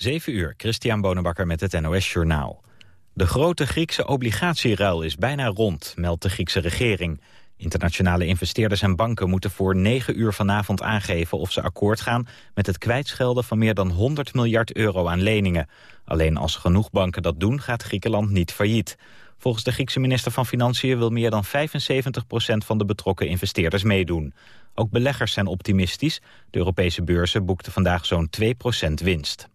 7 uur, Christian Bonenbakker met het NOS Journaal. De grote Griekse obligatieruil is bijna rond, meldt de Griekse regering. Internationale investeerders en banken moeten voor 9 uur vanavond aangeven... of ze akkoord gaan met het kwijtschelden van meer dan 100 miljard euro aan leningen. Alleen als genoeg banken dat doen, gaat Griekenland niet failliet. Volgens de Griekse minister van Financiën wil meer dan 75% van de betrokken investeerders meedoen. Ook beleggers zijn optimistisch. De Europese beurzen boekten vandaag zo'n 2% winst.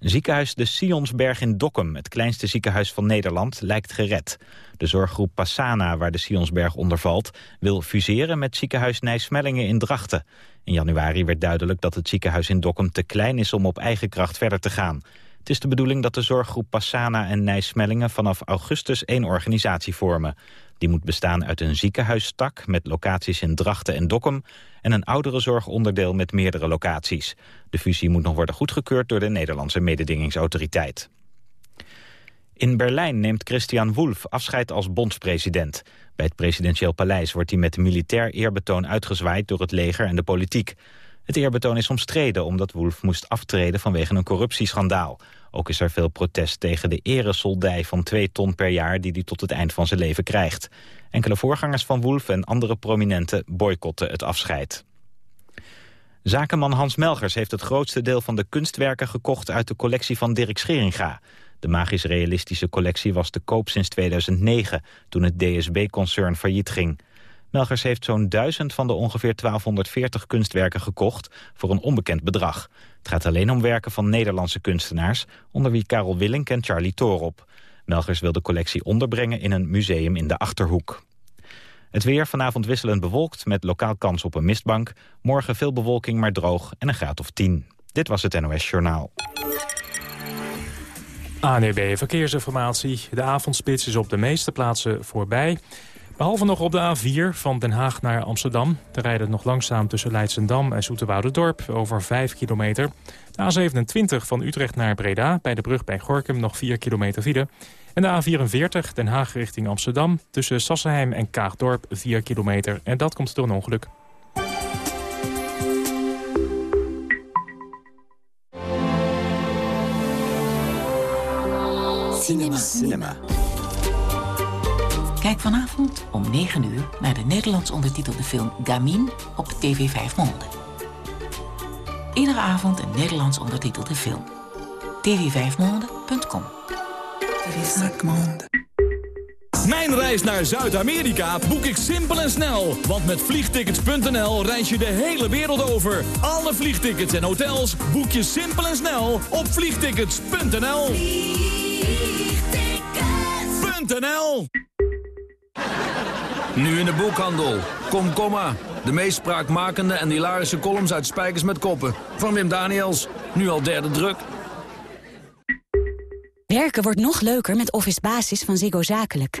Ziekenhuis de Sionsberg in Dokkum, het kleinste ziekenhuis van Nederland, lijkt gered. De zorggroep Passana, waar de Sionsberg onder valt, wil fuseren met ziekenhuis Nijsmellingen in Drachten. In januari werd duidelijk dat het ziekenhuis in Dokkum te klein is om op eigen kracht verder te gaan. Het is de bedoeling dat de zorggroep Passana en Nijsmellingen vanaf augustus één organisatie vormen. Die moet bestaan uit een ziekenhuisstak met locaties in Drachten en Dokkum... en een ouderenzorgonderdeel met meerdere locaties. De fusie moet nog worden goedgekeurd door de Nederlandse mededingingsautoriteit. In Berlijn neemt Christian Wulff afscheid als bondspresident. Bij het presidentieel paleis wordt hij met militair eerbetoon uitgezwaaid door het leger en de politiek. Het eerbetoon is omstreden omdat Wolf moest aftreden vanwege een corruptieschandaal. Ook is er veel protest tegen de eresoldij van 2 ton per jaar die hij tot het eind van zijn leven krijgt. Enkele voorgangers van Wolf en andere prominenten boycotten het afscheid. Zakenman Hans Melgers heeft het grootste deel van de kunstwerken gekocht uit de collectie van Dirk Scheringa. De magisch-realistische collectie was te koop sinds 2009, toen het DSB-concern failliet ging. Melgers heeft zo'n duizend van de ongeveer 1240 kunstwerken gekocht voor een onbekend bedrag. Het gaat alleen om werken van Nederlandse kunstenaars, onder wie Karel Willink en Charlie Torop. Melgers wil de collectie onderbrengen in een museum in de Achterhoek. Het weer vanavond wisselend bewolkt met lokaal kans op een mistbank. Morgen veel bewolking, maar droog en een graad of 10. Dit was het NOS Journaal. ANEB Verkeersinformatie. De avondspits is op de meeste plaatsen voorbij. Behalve nog op de A4 van Den Haag naar Amsterdam. Te rijden het nog langzaam tussen Leidsendam en Dorp over 5 kilometer. De A27 van Utrecht naar Breda bij de brug bij Gorkum nog 4 kilometer file. En de A44 Den Haag richting Amsterdam tussen Sassenheim en Kaagdorp 4 kilometer. En dat komt door een ongeluk. Cinema. Cinema. Kijk vanavond om 9 uur naar de Nederlands ondertitelde film Gamin op TV 5 Monde. Iedere avond een Nederlands ondertitelde film. tv5monde.com Mijn reis naar Zuid-Amerika boek ik simpel en snel. Want met vliegtickets.nl reis je de hele wereld over. Alle vliegtickets en hotels boek je simpel en snel op vliegtickets.nl. Vliegtickets.nl nu in de boekhandel. Kom, komma. De meest spraakmakende en hilarische columns uit Spijkers met Koppen. Van Wim Daniels. Nu al derde druk. Werken wordt nog leuker met Office Basis van Ziggo Zakelijk.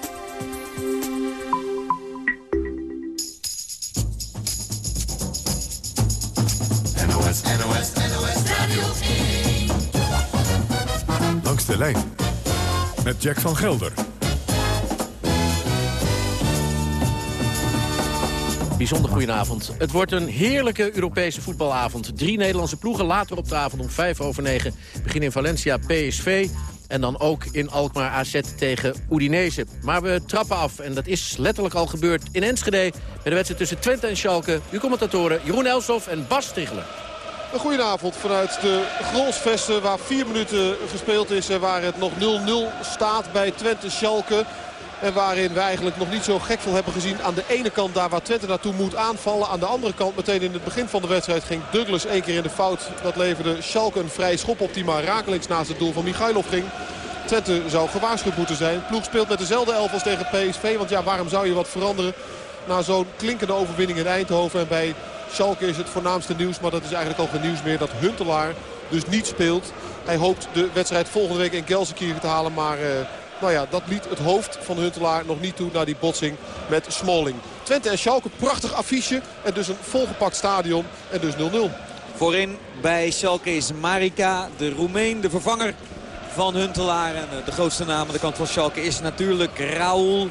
Met Jack van Gelder. Bijzonder goedenavond. Het wordt een heerlijke Europese voetbalavond. Drie Nederlandse ploegen later op de avond om vijf over negen. Begin in Valencia PSV. En dan ook in Alkmaar AZ tegen Udinese. Maar we trappen af. En dat is letterlijk al gebeurd in Enschede. Bij de wedstrijd tussen Twente en Schalke. Uw commentatoren Jeroen Elsof en Bas Stigler. Een goedenavond vanuit de Grolsvesten waar vier minuten gespeeld is. En waar het nog 0-0 staat bij Twente Schalke. En waarin we eigenlijk nog niet zo gek veel hebben gezien. Aan de ene kant daar waar Twente naartoe moet aanvallen. Aan de andere kant meteen in het begin van de wedstrijd ging Douglas één keer in de fout. Dat leverde Schalke een vrij schop op die maar rakelings naast het doel van Michailov ging. Twente zou gewaarschuwd moeten zijn. ploeg speelt met dezelfde elf als tegen PSV. Want ja, waarom zou je wat veranderen na zo'n klinkende overwinning in Eindhoven. En bij Schalke is het voornaamste nieuws. Maar dat is eigenlijk al geen nieuws meer dat Huntelaar dus niet speelt. Hij hoopt de wedstrijd volgende week in Gelsenkirchen te halen. Maar... Uh, Nou ja, dat liet het hoofd van Huntelaar nog niet toe naar die botsing met Smalling. Twente en Schalke, prachtig affiche. En dus een volgepakt stadion en dus 0-0. Voorin bij Schalke is Marika, de Roemeen, de vervanger van Huntelaar. En de grootste naam aan de kant van Schalke is natuurlijk Raúl.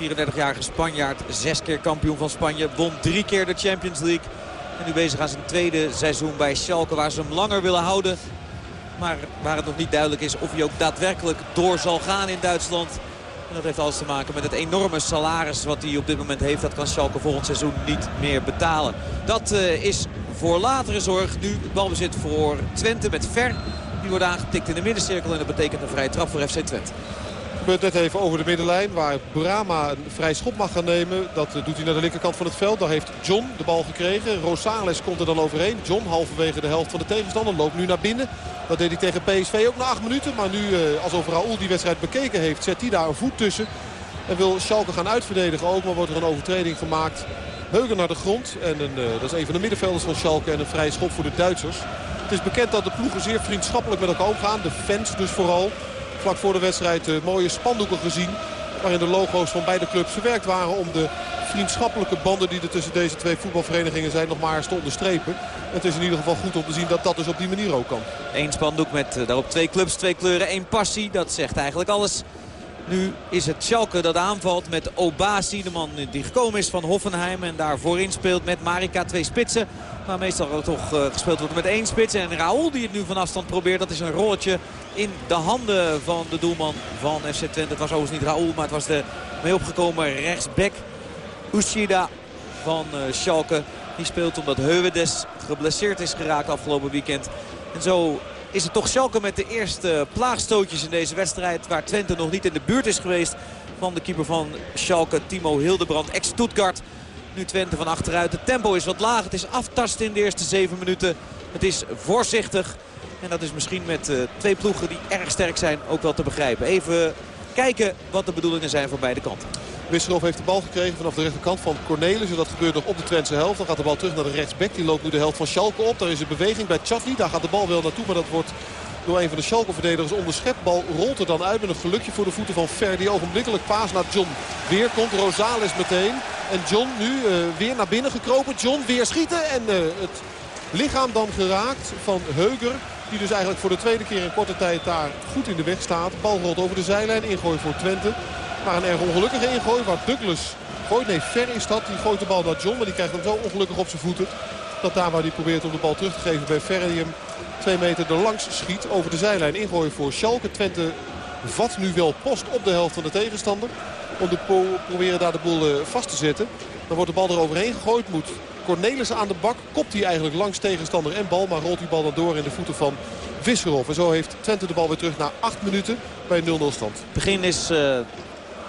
34-jarige Spanjaard, zes keer kampioen van Spanje. Won drie keer de Champions League. En nu bezig aan zijn tweede seizoen bij Schalke waar ze hem langer willen houden. Maar waar het nog niet duidelijk is of hij ook daadwerkelijk door zal gaan in Duitsland. En dat heeft alles te maken met het enorme salaris wat hij op dit moment heeft. Dat kan Schalke volgend seizoen niet meer betalen. Dat uh, is voor latere zorg. Nu het balbezit voor Twente met Ver. Die wordt aangetikt in de middencirkel en dat betekent een vrije trap voor FC Twente gebeurt net even over de middenlijn waar Brama een vrij schop mag gaan nemen. Dat eh, doet hij naar de linkerkant van het veld. Daar heeft John de bal gekregen. Rosales komt er dan overheen. John halverwege de helft van de tegenstander loopt nu naar binnen. Dat deed hij tegen PSV ook na acht minuten. Maar nu, uh, alsof Raoul die wedstrijd bekeken heeft, zet hij daar een voet tussen. En wil Schalke gaan uitverdedigen ook. Maar wordt er een overtreding gemaakt. Heugen naar de grond. En een, uh, dat is een van de middenvelders van Schalke. En een vrije schop voor de Duitsers. Het is bekend dat de ploegen zeer vriendschappelijk met elkaar omgaan. De fans dus vooral vlak voor de wedstrijd uh, mooie spandoeken gezien. Waarin de logo's van beide clubs verwerkt waren om de vriendschappelijke banden die er tussen deze twee voetbalverenigingen zijn nog maar eens te onderstrepen. Het is in ieder geval goed om te zien dat dat dus op die manier ook kan. Eén spandoek met uh, daarop twee clubs, twee kleuren, één passie. Dat zegt eigenlijk alles. Nu is het Schalke dat aanvalt met Obasi, de man die gekomen is van Hoffenheim. En daar voorin speelt met Marika twee spitsen. Maar meestal toch uh, gespeeld wordt met één spits. En Raoul die het nu van afstand probeert. Dat is een rolletje in de handen van de doelman van FC Twente. Het was overigens niet Raoul, maar het was de mee opgekomen rechtsback. Ushida van uh, Schalke. Die speelt omdat Heuwedes geblesseerd is geraakt afgelopen weekend. En zo is het toch Schalke met de eerste plaagstootjes in deze wedstrijd. Waar Twente nog niet in de buurt is geweest van de keeper van Schalke, Timo Hildebrand, ex-Stuttgart. Nu Twente van achteruit. Het tempo is wat laag. Het is aftasten in de eerste zeven minuten. Het is voorzichtig. En dat is misschien met uh, twee ploegen die erg sterk zijn ook wel te begrijpen. Even kijken wat de bedoelingen zijn voor beide kanten. Wisselhoff heeft de bal gekregen vanaf de rechterkant van Cornelis. Dat gebeurt nog op de Twentse helft. Dan gaat de bal terug naar de rechtsback. Die loopt nu de helft van Schalke op. Daar is een beweging bij Chatli. Daar gaat de bal wel naartoe. Maar dat wordt door een van de Schalke-verdedigers onderschept. Bal rolt er dan uit met een gelukje voor de voeten van Ver. Die ogenblikkelijk paas naar John. Weer komt Rosales meteen. En John nu uh, weer naar binnen gekropen. John weer schieten. En uh, het lichaam dan geraakt van Heuger. Die dus eigenlijk voor de tweede keer in korte tijd daar goed in de weg staat. Bal rolt over de zijlijn. Ingooi voor Twente. Maar een erg ongelukkige ingooi waar Douglas gooit. Nee, Ver is. Die gooit de bal naar John. Maar die krijgt hem zo ongelukkig op zijn voeten. Dat daar waar hij probeert om de bal terug te geven bij Ver. Die hem twee meter er langs schiet over de zijlijn. Ingooien voor Schalke. Twente vat nu wel post op de helft van de tegenstander. Om te proberen daar de boel vast te zetten. Dan wordt de bal er overheen gegooid. Moet Cornelissen aan de bak. Kopt hij eigenlijk langs tegenstander en bal. Maar rolt die bal dan door in de voeten van Visserhoff. En zo heeft Twente de bal weer terug na 8 minuten bij 0-0 stand. Het begin is uh,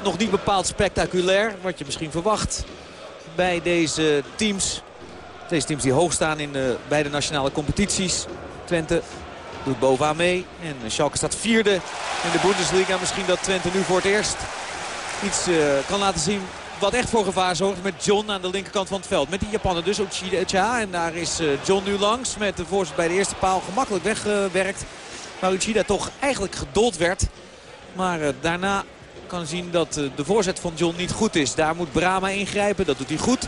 nog niet bepaald spectaculair. Wat je misschien verwacht bij deze teams. Deze teams die hoog staan in de beide nationale competities. Twente doet bovenaan mee. En Schalke staat vierde in de Bundesliga. Misschien dat Twente nu voor het eerst iets uh, kan laten zien wat echt voor gevaar zorgt met John aan de linkerkant van het veld. Met die Japaner dus, Uchida. En daar is uh, John nu langs met de voorzet bij de eerste paal gemakkelijk weggewerkt. Waar Uchida toch eigenlijk gedold werd. Maar daarna kan zien dat uh, de voorzet van John niet goed is. Daar moet Brama ingrijpen. Dat doet hij goed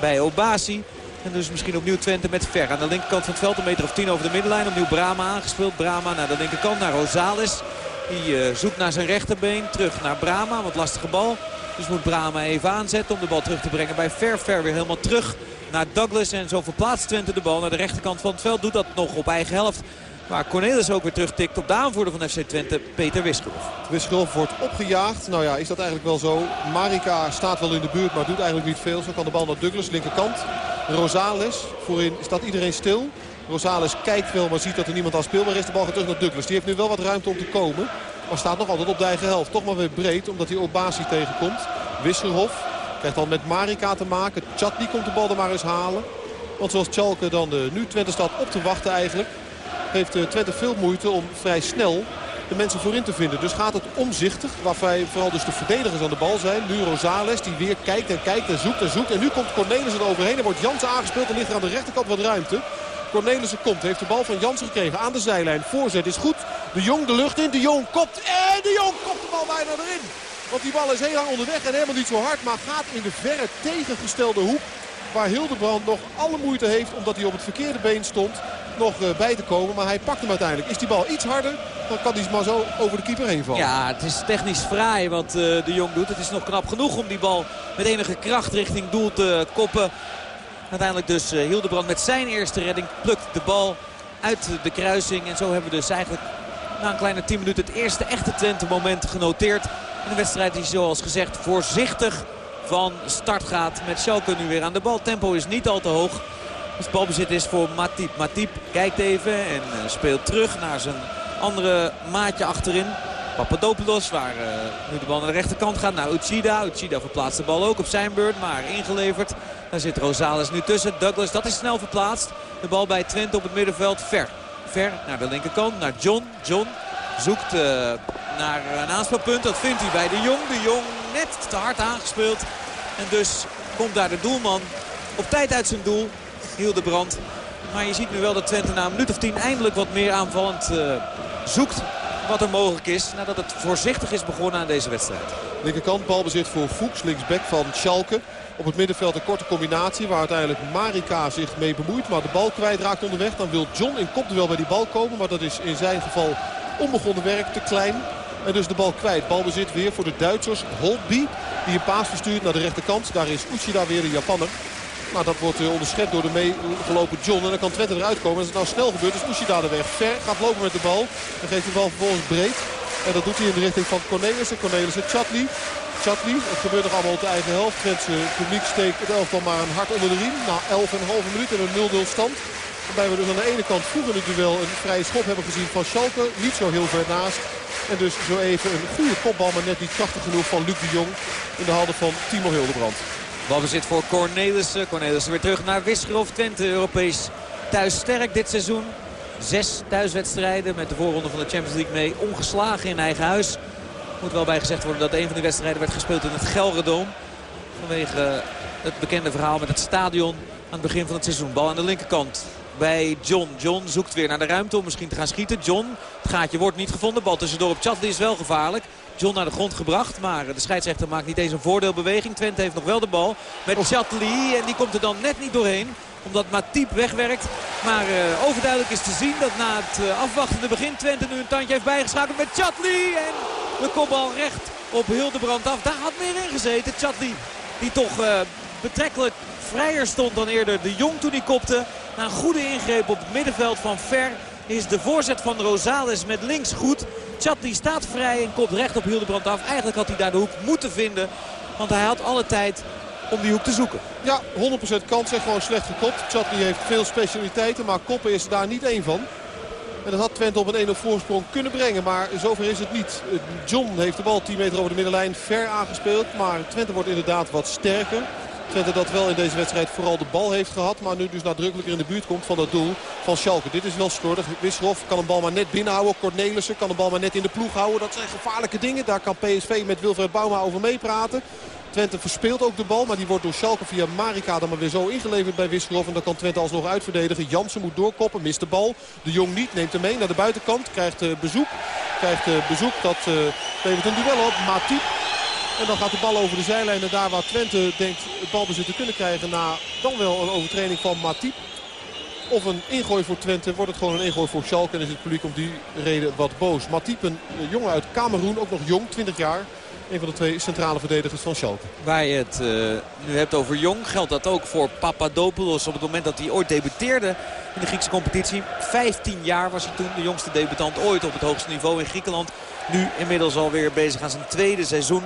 bij Obasi. En dus misschien opnieuw Twente met Ver. Aan de linkerkant van het veld een meter of tien over de middenlijn. Opnieuw Brama aangespeeld. Brama naar de linkerkant naar Rosales. Die zoekt naar zijn rechterbeen. Terug naar Brama. Wat lastige bal. Dus moet Brama even aanzetten om de bal terug te brengen bij Ver. Ver weer helemaal terug naar Douglas. En zo verplaatst Twente de bal naar de rechterkant van het veld. Doet dat nog op eigen helft. Waar Cornelis ook weer terugtikt op de aanvoerder van FC Twente, Peter Wisgerhoff. Wisgerhoff wordt opgejaagd. Nou ja, is dat eigenlijk wel zo. Marika staat wel in de buurt, maar doet eigenlijk niet veel. Zo kan de bal naar Douglas, linkerkant. Rosales, voorin staat iedereen stil. Rosales kijkt wel, maar ziet dat er niemand aan speelbaar is. De bal gaat terug naar Douglas. Die heeft nu wel wat ruimte om te komen. Maar staat nog altijd op de eigen helft. Toch maar weer breed, omdat hij Obasi tegenkomt. Wisselhof krijgt dan met Marika te maken. Chatli komt de bal er maar eens halen. Want zoals Schalke dan de, nu Twente staat op te wachten eigenlijk... heeft Twente veel moeite om vrij snel de mensen voorin te vinden. Dus gaat het omzichtig, waarbij vooral dus de verdedigers aan de bal zijn. Nu die weer kijkt en kijkt en zoekt en zoekt. En nu komt Cornelis er overheen. Er wordt Jansen aangespeeld en ligt er aan de rechterkant wat ruimte. Cornelissen komt, heeft de bal van Jansen gekregen aan de zijlijn. Voorzet is goed. De Jong de lucht in. De Jong kopt. En de Jong kopt de bal bijna erin. Want die bal is heel lang onderweg en helemaal niet zo hard. Maar gaat in de verre tegengestelde hoek. Waar Hildebrand nog alle moeite heeft omdat hij op het verkeerde been stond. Nog eh, bij te komen. Maar hij pakt hem uiteindelijk. Is die bal iets harder dan kan hij maar zo over de keeper heen vallen. Ja, het is technisch fraai wat uh, de Jong doet. Het is nog knap genoeg om die bal met enige kracht richting doel te koppen. Uiteindelijk dus uh, Hildebrand met zijn eerste redding plukt de bal uit de kruising. En zo hebben we dus eigenlijk na een kleine 10 minuten het eerste echte Twente moment genoteerd. In een wedstrijd die zoals gezegd voorzichtig van start gaat. Met Schalke nu weer aan de bal. Tempo is niet al te hoog. Dus balbezit is voor Matip. Matip kijkt even en uh, speelt terug naar zijn andere maatje achterin. Papadopoulos, waar uh, nu de bal naar de rechterkant gaat. Naar Uchida. Uchida verplaatst de bal ook op zijn beurt, maar ingeleverd. Daar zit Rosales nu tussen. Douglas, dat is snel verplaatst. De bal bij Twente op het middenveld. Ver. Ver naar de linkerkant, naar John. John zoekt uh, naar een aanspelpunt. Dat vindt hij bij de Jong. De Jong net te hard aangespeeld. En dus komt daar de doelman op tijd uit zijn doel. Hildebrand. Maar je ziet nu wel dat Twente na een minuut of tien eindelijk wat meer aanvallend uh, zoekt wat er mogelijk is. Nadat het voorzichtig is begonnen aan deze wedstrijd. Linkerkant balbezit voor Fuchs, linksback van Schalke. Op het middenveld een korte combinatie waar uiteindelijk Marika zich mee bemoeit. Maar de bal kwijtraakt onderweg. Dan wil John in kopduel bij die bal komen. Maar dat is in zijn geval onbegonnen werk, te klein. En dus de bal kwijt. Balbezit weer voor de Duitsers. Holtby die een paas verstuurt naar de rechterkant. Daar is Uchida weer de Japanner. Nou, dat wordt onderschept door de meegelopen John. En dan kan Twente eruit komen. Als het nou snel gebeurt, is Uchida de weg. Ver gaat lopen met de bal. Dan geeft de bal vervolgens breed. En dat doet hij in de richting van Cornelissen. Cornelissen, Chatli. Chatli, het gebeurt nog allemaal op de eigen helft. Twente publiek steekt het elftal maar een hart onder de riem. Na 11,5 minuten en een 0-0 stand. Waarbij we dus aan de ene kant vroeger in het duel een vrije schop hebben gezien van Schalke. Niet zo heel ver naast. En dus zo even een goede kopbal, maar net niet krachtig genoeg van Luc de Jong. In de handen van Timo Hildebrand. Balbezit voor Cornelissen. Cornelissen weer terug naar Wisgerhof. Twente Europees thuis sterk dit seizoen. Zes thuiswedstrijden met de voorronde van de Champions League mee. Ongeslagen in eigen huis. Moet wel bijgezegd worden dat een van die wedstrijden werd gespeeld in het Gelredoom. Vanwege het bekende verhaal met het stadion aan het begin van het seizoen. Bal aan de linkerkant bij John. John zoekt weer naar de ruimte om misschien te gaan schieten. John, het gaatje wordt niet gevonden. Bal tussendoor op Chatley is wel gevaarlijk. John naar de grond gebracht, maar de scheidsrechter maakt niet eens een voordeelbeweging. Twente heeft nog wel de bal met Chatley en die komt er dan net niet doorheen omdat Matip wegwerkt. Maar uh, overduidelijk is te zien dat na het uh, afwachtende begin Twente nu een tandje heeft bijgeschakeld met Chatley. En de kopbal recht op Hildebrand af. Daar had meer in gezeten. Chatley die toch uh, betrekkelijk vrijer stond dan eerder de Jong toen hij kopte. Na een goede ingreep op het middenveld van Ver is de voorzet van Rosales met links goed. Chatley staat vrij en kopt recht op Hildebrand af. Eigenlijk had hij daar de hoek moeten vinden. Want hij had alle tijd om die hoek te zoeken. Ja, 100% kans en gewoon slecht gekopt. Chatley heeft veel specialiteiten, maar koppen is daar niet één van. En dat had Twente op een 1-0 voorsprong kunnen brengen. Maar zover is het niet. John heeft de bal 10 meter over de middenlijn ver aangespeeld. Maar Twente wordt inderdaad wat sterker. Twente dat wel in deze wedstrijd vooral de bal heeft gehad. Maar nu dus nadrukkelijker in de buurt komt van dat doel van Schalke. Dit is wel slordig. Wisselhof kan een bal maar net binnenhouden. Cornelissen kan de bal maar net in de ploeg houden. Dat zijn gevaarlijke dingen. Daar kan PSV met Wilfred Bouma over meepraten. Twente verspeelt ook de bal, maar die wordt door Schalke via Marika dan maar weer zo ingeleverd bij Wisselhof. En dan kan Twente alsnog uitverdedigen. Jansen moet doorkoppen, mist de bal. De Jong niet, neemt hem mee naar de buitenkant. Krijgt uh, bezoek. Krijgt uh, bezoek, dat uh, levert een duel op. Matip en dan gaat de bal over de zijlijn. En daar waar Twente denkt het balbezit te kunnen krijgen na dan wel een overtreding van Matip. Of een ingooi voor Twente. Wordt het gewoon een ingooi voor Schalke. En is het publiek om die reden wat boos. Matip, een jongen uit Cameroen. Ook nog jong, 20 jaar. Een van de twee centrale verdedigers van Schalke. Waar je het uh, nu hebt over jong, geldt dat ook voor Papadopoulos. Op het moment dat hij ooit debuteerde in de Griekse competitie. 15 jaar was hij toen de jongste debutant ooit op het hoogste niveau in Griekenland. Nu inmiddels alweer bezig aan zijn tweede seizoen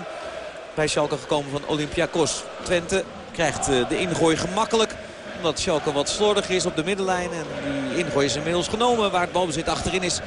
bij Schalke gekomen van Olympiakos. Twente krijgt de ingooi gemakkelijk. Omdat Schalke wat slordig is op de middenlijn. En die ingooi is inmiddels genomen. Waar het balbezit achterin is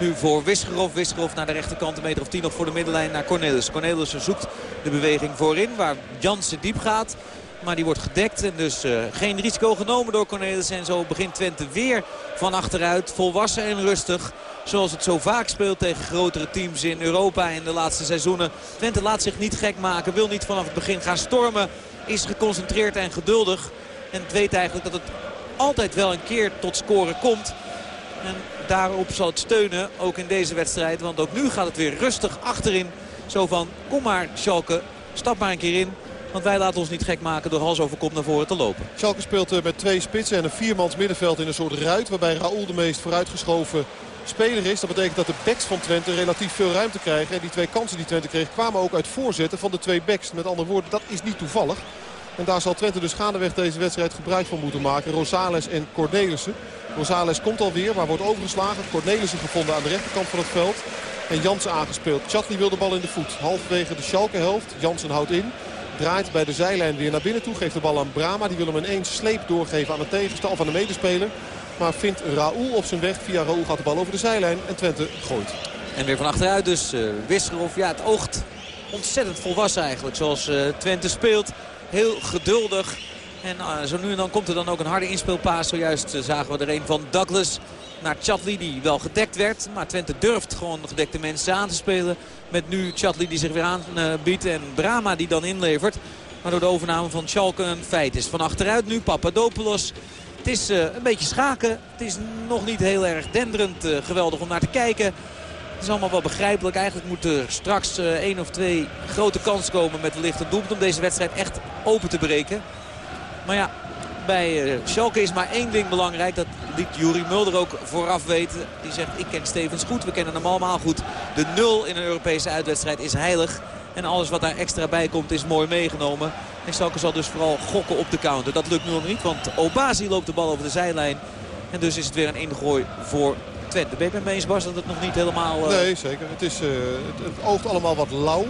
nu voor Wisgerov. Wisgerov naar de rechterkant, een meter of tien nog voor de middenlijn naar Cornelis. Cornelis zoekt de beweging voorin waar Jansen diep gaat. Maar die wordt gedekt en dus uh, geen risico genomen door Cornelis. En zo begint Twente weer van achteruit. Volwassen en rustig. Zoals het zo vaak speelt tegen grotere teams in Europa in de laatste seizoenen. Twente laat zich niet gek maken. Wil niet vanaf het begin gaan stormen. Is geconcentreerd en geduldig. En weet eigenlijk dat het altijd wel een keer tot scoren komt. En daarop zal het steunen, ook in deze wedstrijd. Want ook nu gaat het weer rustig achterin. Zo van, kom maar Schalke, stap maar een keer in. Want wij laten ons niet gek maken door hals over naar voren te lopen. Schalke speelt eh, met twee spitsen en een viermans middenveld in een soort ruit. Waarbij Raoul de meest vooruitgeschoven speler is. Dat betekent dat de backs van Twente relatief veel ruimte krijgen. En die twee kansen die Twente kreeg kwamen ook uit voorzetten van de twee backs. Met andere woorden, dat is niet toevallig. En daar zal Twente dus gaandeweg deze wedstrijd gebruik van moeten maken. Rosales en Cornelissen. Rosales komt alweer, maar wordt overgeslagen. Cornelissen gevonden aan de rechterkant van het veld. En Jansen aangespeeld. Chatli wil de bal in de voet. Halverwege de Schalke helft. Jansen houdt in. Draait bij de zijlijn weer naar binnen toe. Geeft de bal aan Brama. Die wil hem ineens sleep doorgeven aan de tegenstander aan de medespeler. Maar vindt Raoul op zijn weg. Via Raoul gaat de bal over de zijlijn. En Twente gooit. En weer van achteruit dus uh, Wisserov. Ja, het oogt ontzettend volwassen eigenlijk. Zoals uh, Twente speelt. Heel geduldig. En uh, zo nu en dan komt er dan ook een harde inspeelpaas. Zojuist zagen we er een van Douglas naar Chatli die wel gedekt werd. Maar Twente durft gewoon gedekte mensen aan te spelen. Met nu Chatli die zich weer aanbiedt en Brama die dan inlevert. Waardoor de overname van Schalke een feit is. Van achteruit nu Papadopoulos. Het is uh, een beetje schaken. Het is nog niet heel erg denderend uh, geweldig om naar te kijken. Het is allemaal wel begrijpelijk. Eigenlijk moet er straks uh, één of twee grote kansen komen met wellicht een doelpunt om deze wedstrijd echt open te breken. Maar ja, bij Schalke is maar één ding belangrijk. Dat liet Juri Mulder ook vooraf weten. Die zegt, ik ken Stevens goed, we kennen hem allemaal goed. De nul in een Europese uitwedstrijd is heilig. En alles wat daar extra bij komt is mooi meegenomen. En Schalke zal dus vooral gokken op de counter. Dat lukt nu nog niet, want Obazi loopt de bal over de zijlijn. En dus is het weer een ingooi voor Twente. Ben je het mee eens, dat het nog niet helemaal... Uh... Nee, zeker. Het, is, uh, het, oogt allemaal wat lauw.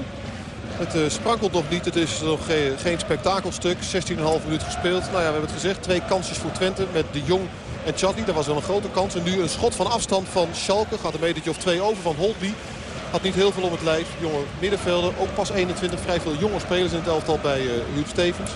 Het uh, sprankelt nog niet. Het is nog geen, geen spektakelstuk. 16,5 minuut gespeeld. Nou ja, we hebben het gezegd. Twee kansjes voor Twente met De Jong en Chatli. Dat was wel een grote kans. En nu een schot van afstand van Schalke. Gaat een metertje of twee over van Holtby. Had niet heel veel om het lijf. Jonge middenvelder. Ook pas 21. Vrij veel jonge spelers in het elftal bij uh, Huub Stevens.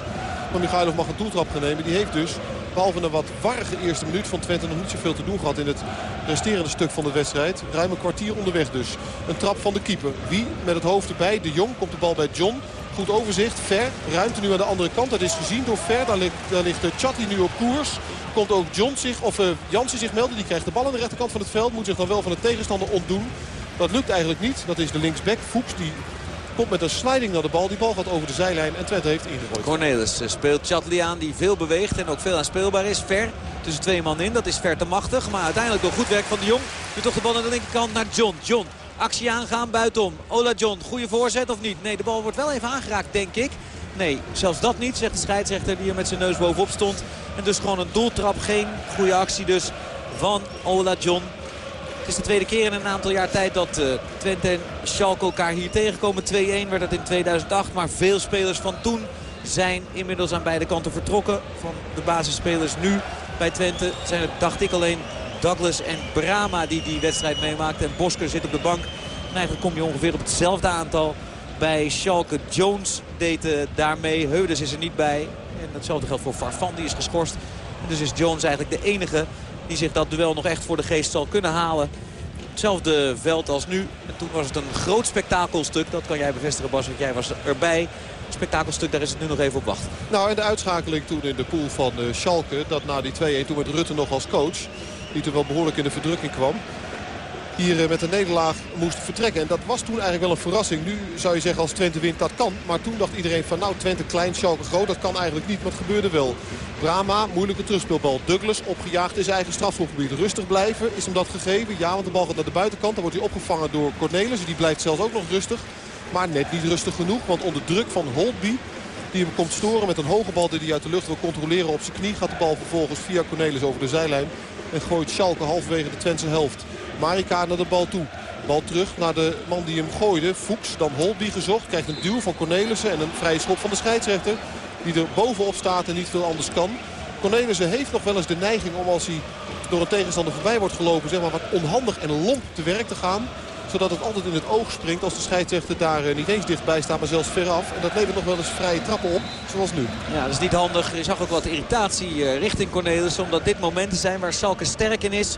Maar Michailov mag een doeltrap gaan nemen. Die heeft dus, behalve een wat warrige eerste minuut van Twente... nog niet zoveel te doen gehad in het resterende stuk van de wedstrijd. Ruim een kwartier onderweg dus. Een trap van de keeper. Wie met het hoofd erbij? De Jong komt de bal bij John. Goed overzicht. Ver. Ruimte nu aan de andere kant. Dat is gezien door Ver. Daar ligt, daar ligt nu op koers. Komt ook John zich, of uh, Jansen zich melden. Die krijgt de bal aan de rechterkant van het veld. Moet zich dan wel van de tegenstander ontdoen. Dat lukt eigenlijk niet. Dat is de linksback. Fuchs die komt met een sliding naar de bal. Die bal gaat over de zijlijn en Twente heeft ingegooid. Cornelis speelt Chatli aan die veel beweegt en ook veel aanspeelbaar is. Ver tussen twee man in. Dat is ver te machtig. Maar uiteindelijk door goed werk van de Jong. Nu toch de bal aan de linkerkant naar John. John, actie aangaan buitenom. Ola John, goede voorzet of niet? Nee, de bal wordt wel even aangeraakt denk ik. Nee, zelfs dat niet, zegt de scheidsrechter die er met zijn neus bovenop stond. En dus gewoon een doeltrap. Geen goede actie dus van Ola John. Het is de tweede keer in een aantal jaar tijd dat uh, Twente en Schalke elkaar hier tegenkomen. 2-1 werd dat in 2008. Maar veel spelers van toen zijn inmiddels aan beide kanten vertrokken. Van de basisspelers nu bij Twente zijn het, dacht ik, alleen Douglas en Brama die die wedstrijd meemaakten. En Bosker zit op de bank. En eigenlijk kom je ongeveer op hetzelfde aantal bij Schalke. Jones deed uh, daarmee. Heudes is er niet bij. En hetzelfde geldt voor Farfan, die is geschorst. En dus is Jones eigenlijk de enige die zich dat duel nog echt voor de geest zal kunnen halen. Hetzelfde veld als nu. En toen was het een groot spektakelstuk. Dat kan jij bevestigen Bas, want jij was erbij. Spektakelstuk, daar is het nu nog even op wachten. Nou, en de uitschakeling toen in de pool van uh, Schalke. Dat na die 2-1 toen met Rutte nog als coach. Die toen wel behoorlijk in de verdrukking kwam hier met een nederlaag moest vertrekken. En dat was toen eigenlijk wel een verrassing. Nu zou je zeggen als Twente wint dat kan. Maar toen dacht iedereen van nou Twente klein, Schalke groot. Dat kan eigenlijk niet, maar het gebeurde wel. Brama, moeilijke terugspeelbal. Douglas opgejaagd in zijn eigen strafschopgebied. Rustig blijven, is hem dat gegeven? Ja, want de bal gaat naar de buitenkant. Dan wordt hij opgevangen door Cornelis. Die blijft zelfs ook nog rustig. Maar net niet rustig genoeg, want onder druk van Holtby... Die hem komt storen met een hoge bal die hij uit de lucht wil controleren op zijn knie. Gaat de bal vervolgens via Cornelis over de zijlijn. En gooit Schalke halverwege de Twentse helft. Marika naar de bal toe. Bal terug naar de man die hem gooide. Fuchs, dan Holby gezocht. Krijgt een duw van Cornelissen en een vrije schop van de scheidsrechter. Die er bovenop staat en niet veel anders kan. Cornelissen heeft nog wel eens de neiging om als hij door een tegenstander voorbij wordt gelopen... zeg maar wat onhandig en lomp te werk te gaan zodat het altijd in het oog springt als de scheidsrechter daar niet eens dichtbij staat, maar zelfs veraf. En dat levert nog wel eens vrije trappen op, zoals nu. Ja, dat is niet handig. Je zag ook wat irritatie richting Cornelis, omdat dit momenten zijn waar Schalke sterk in is.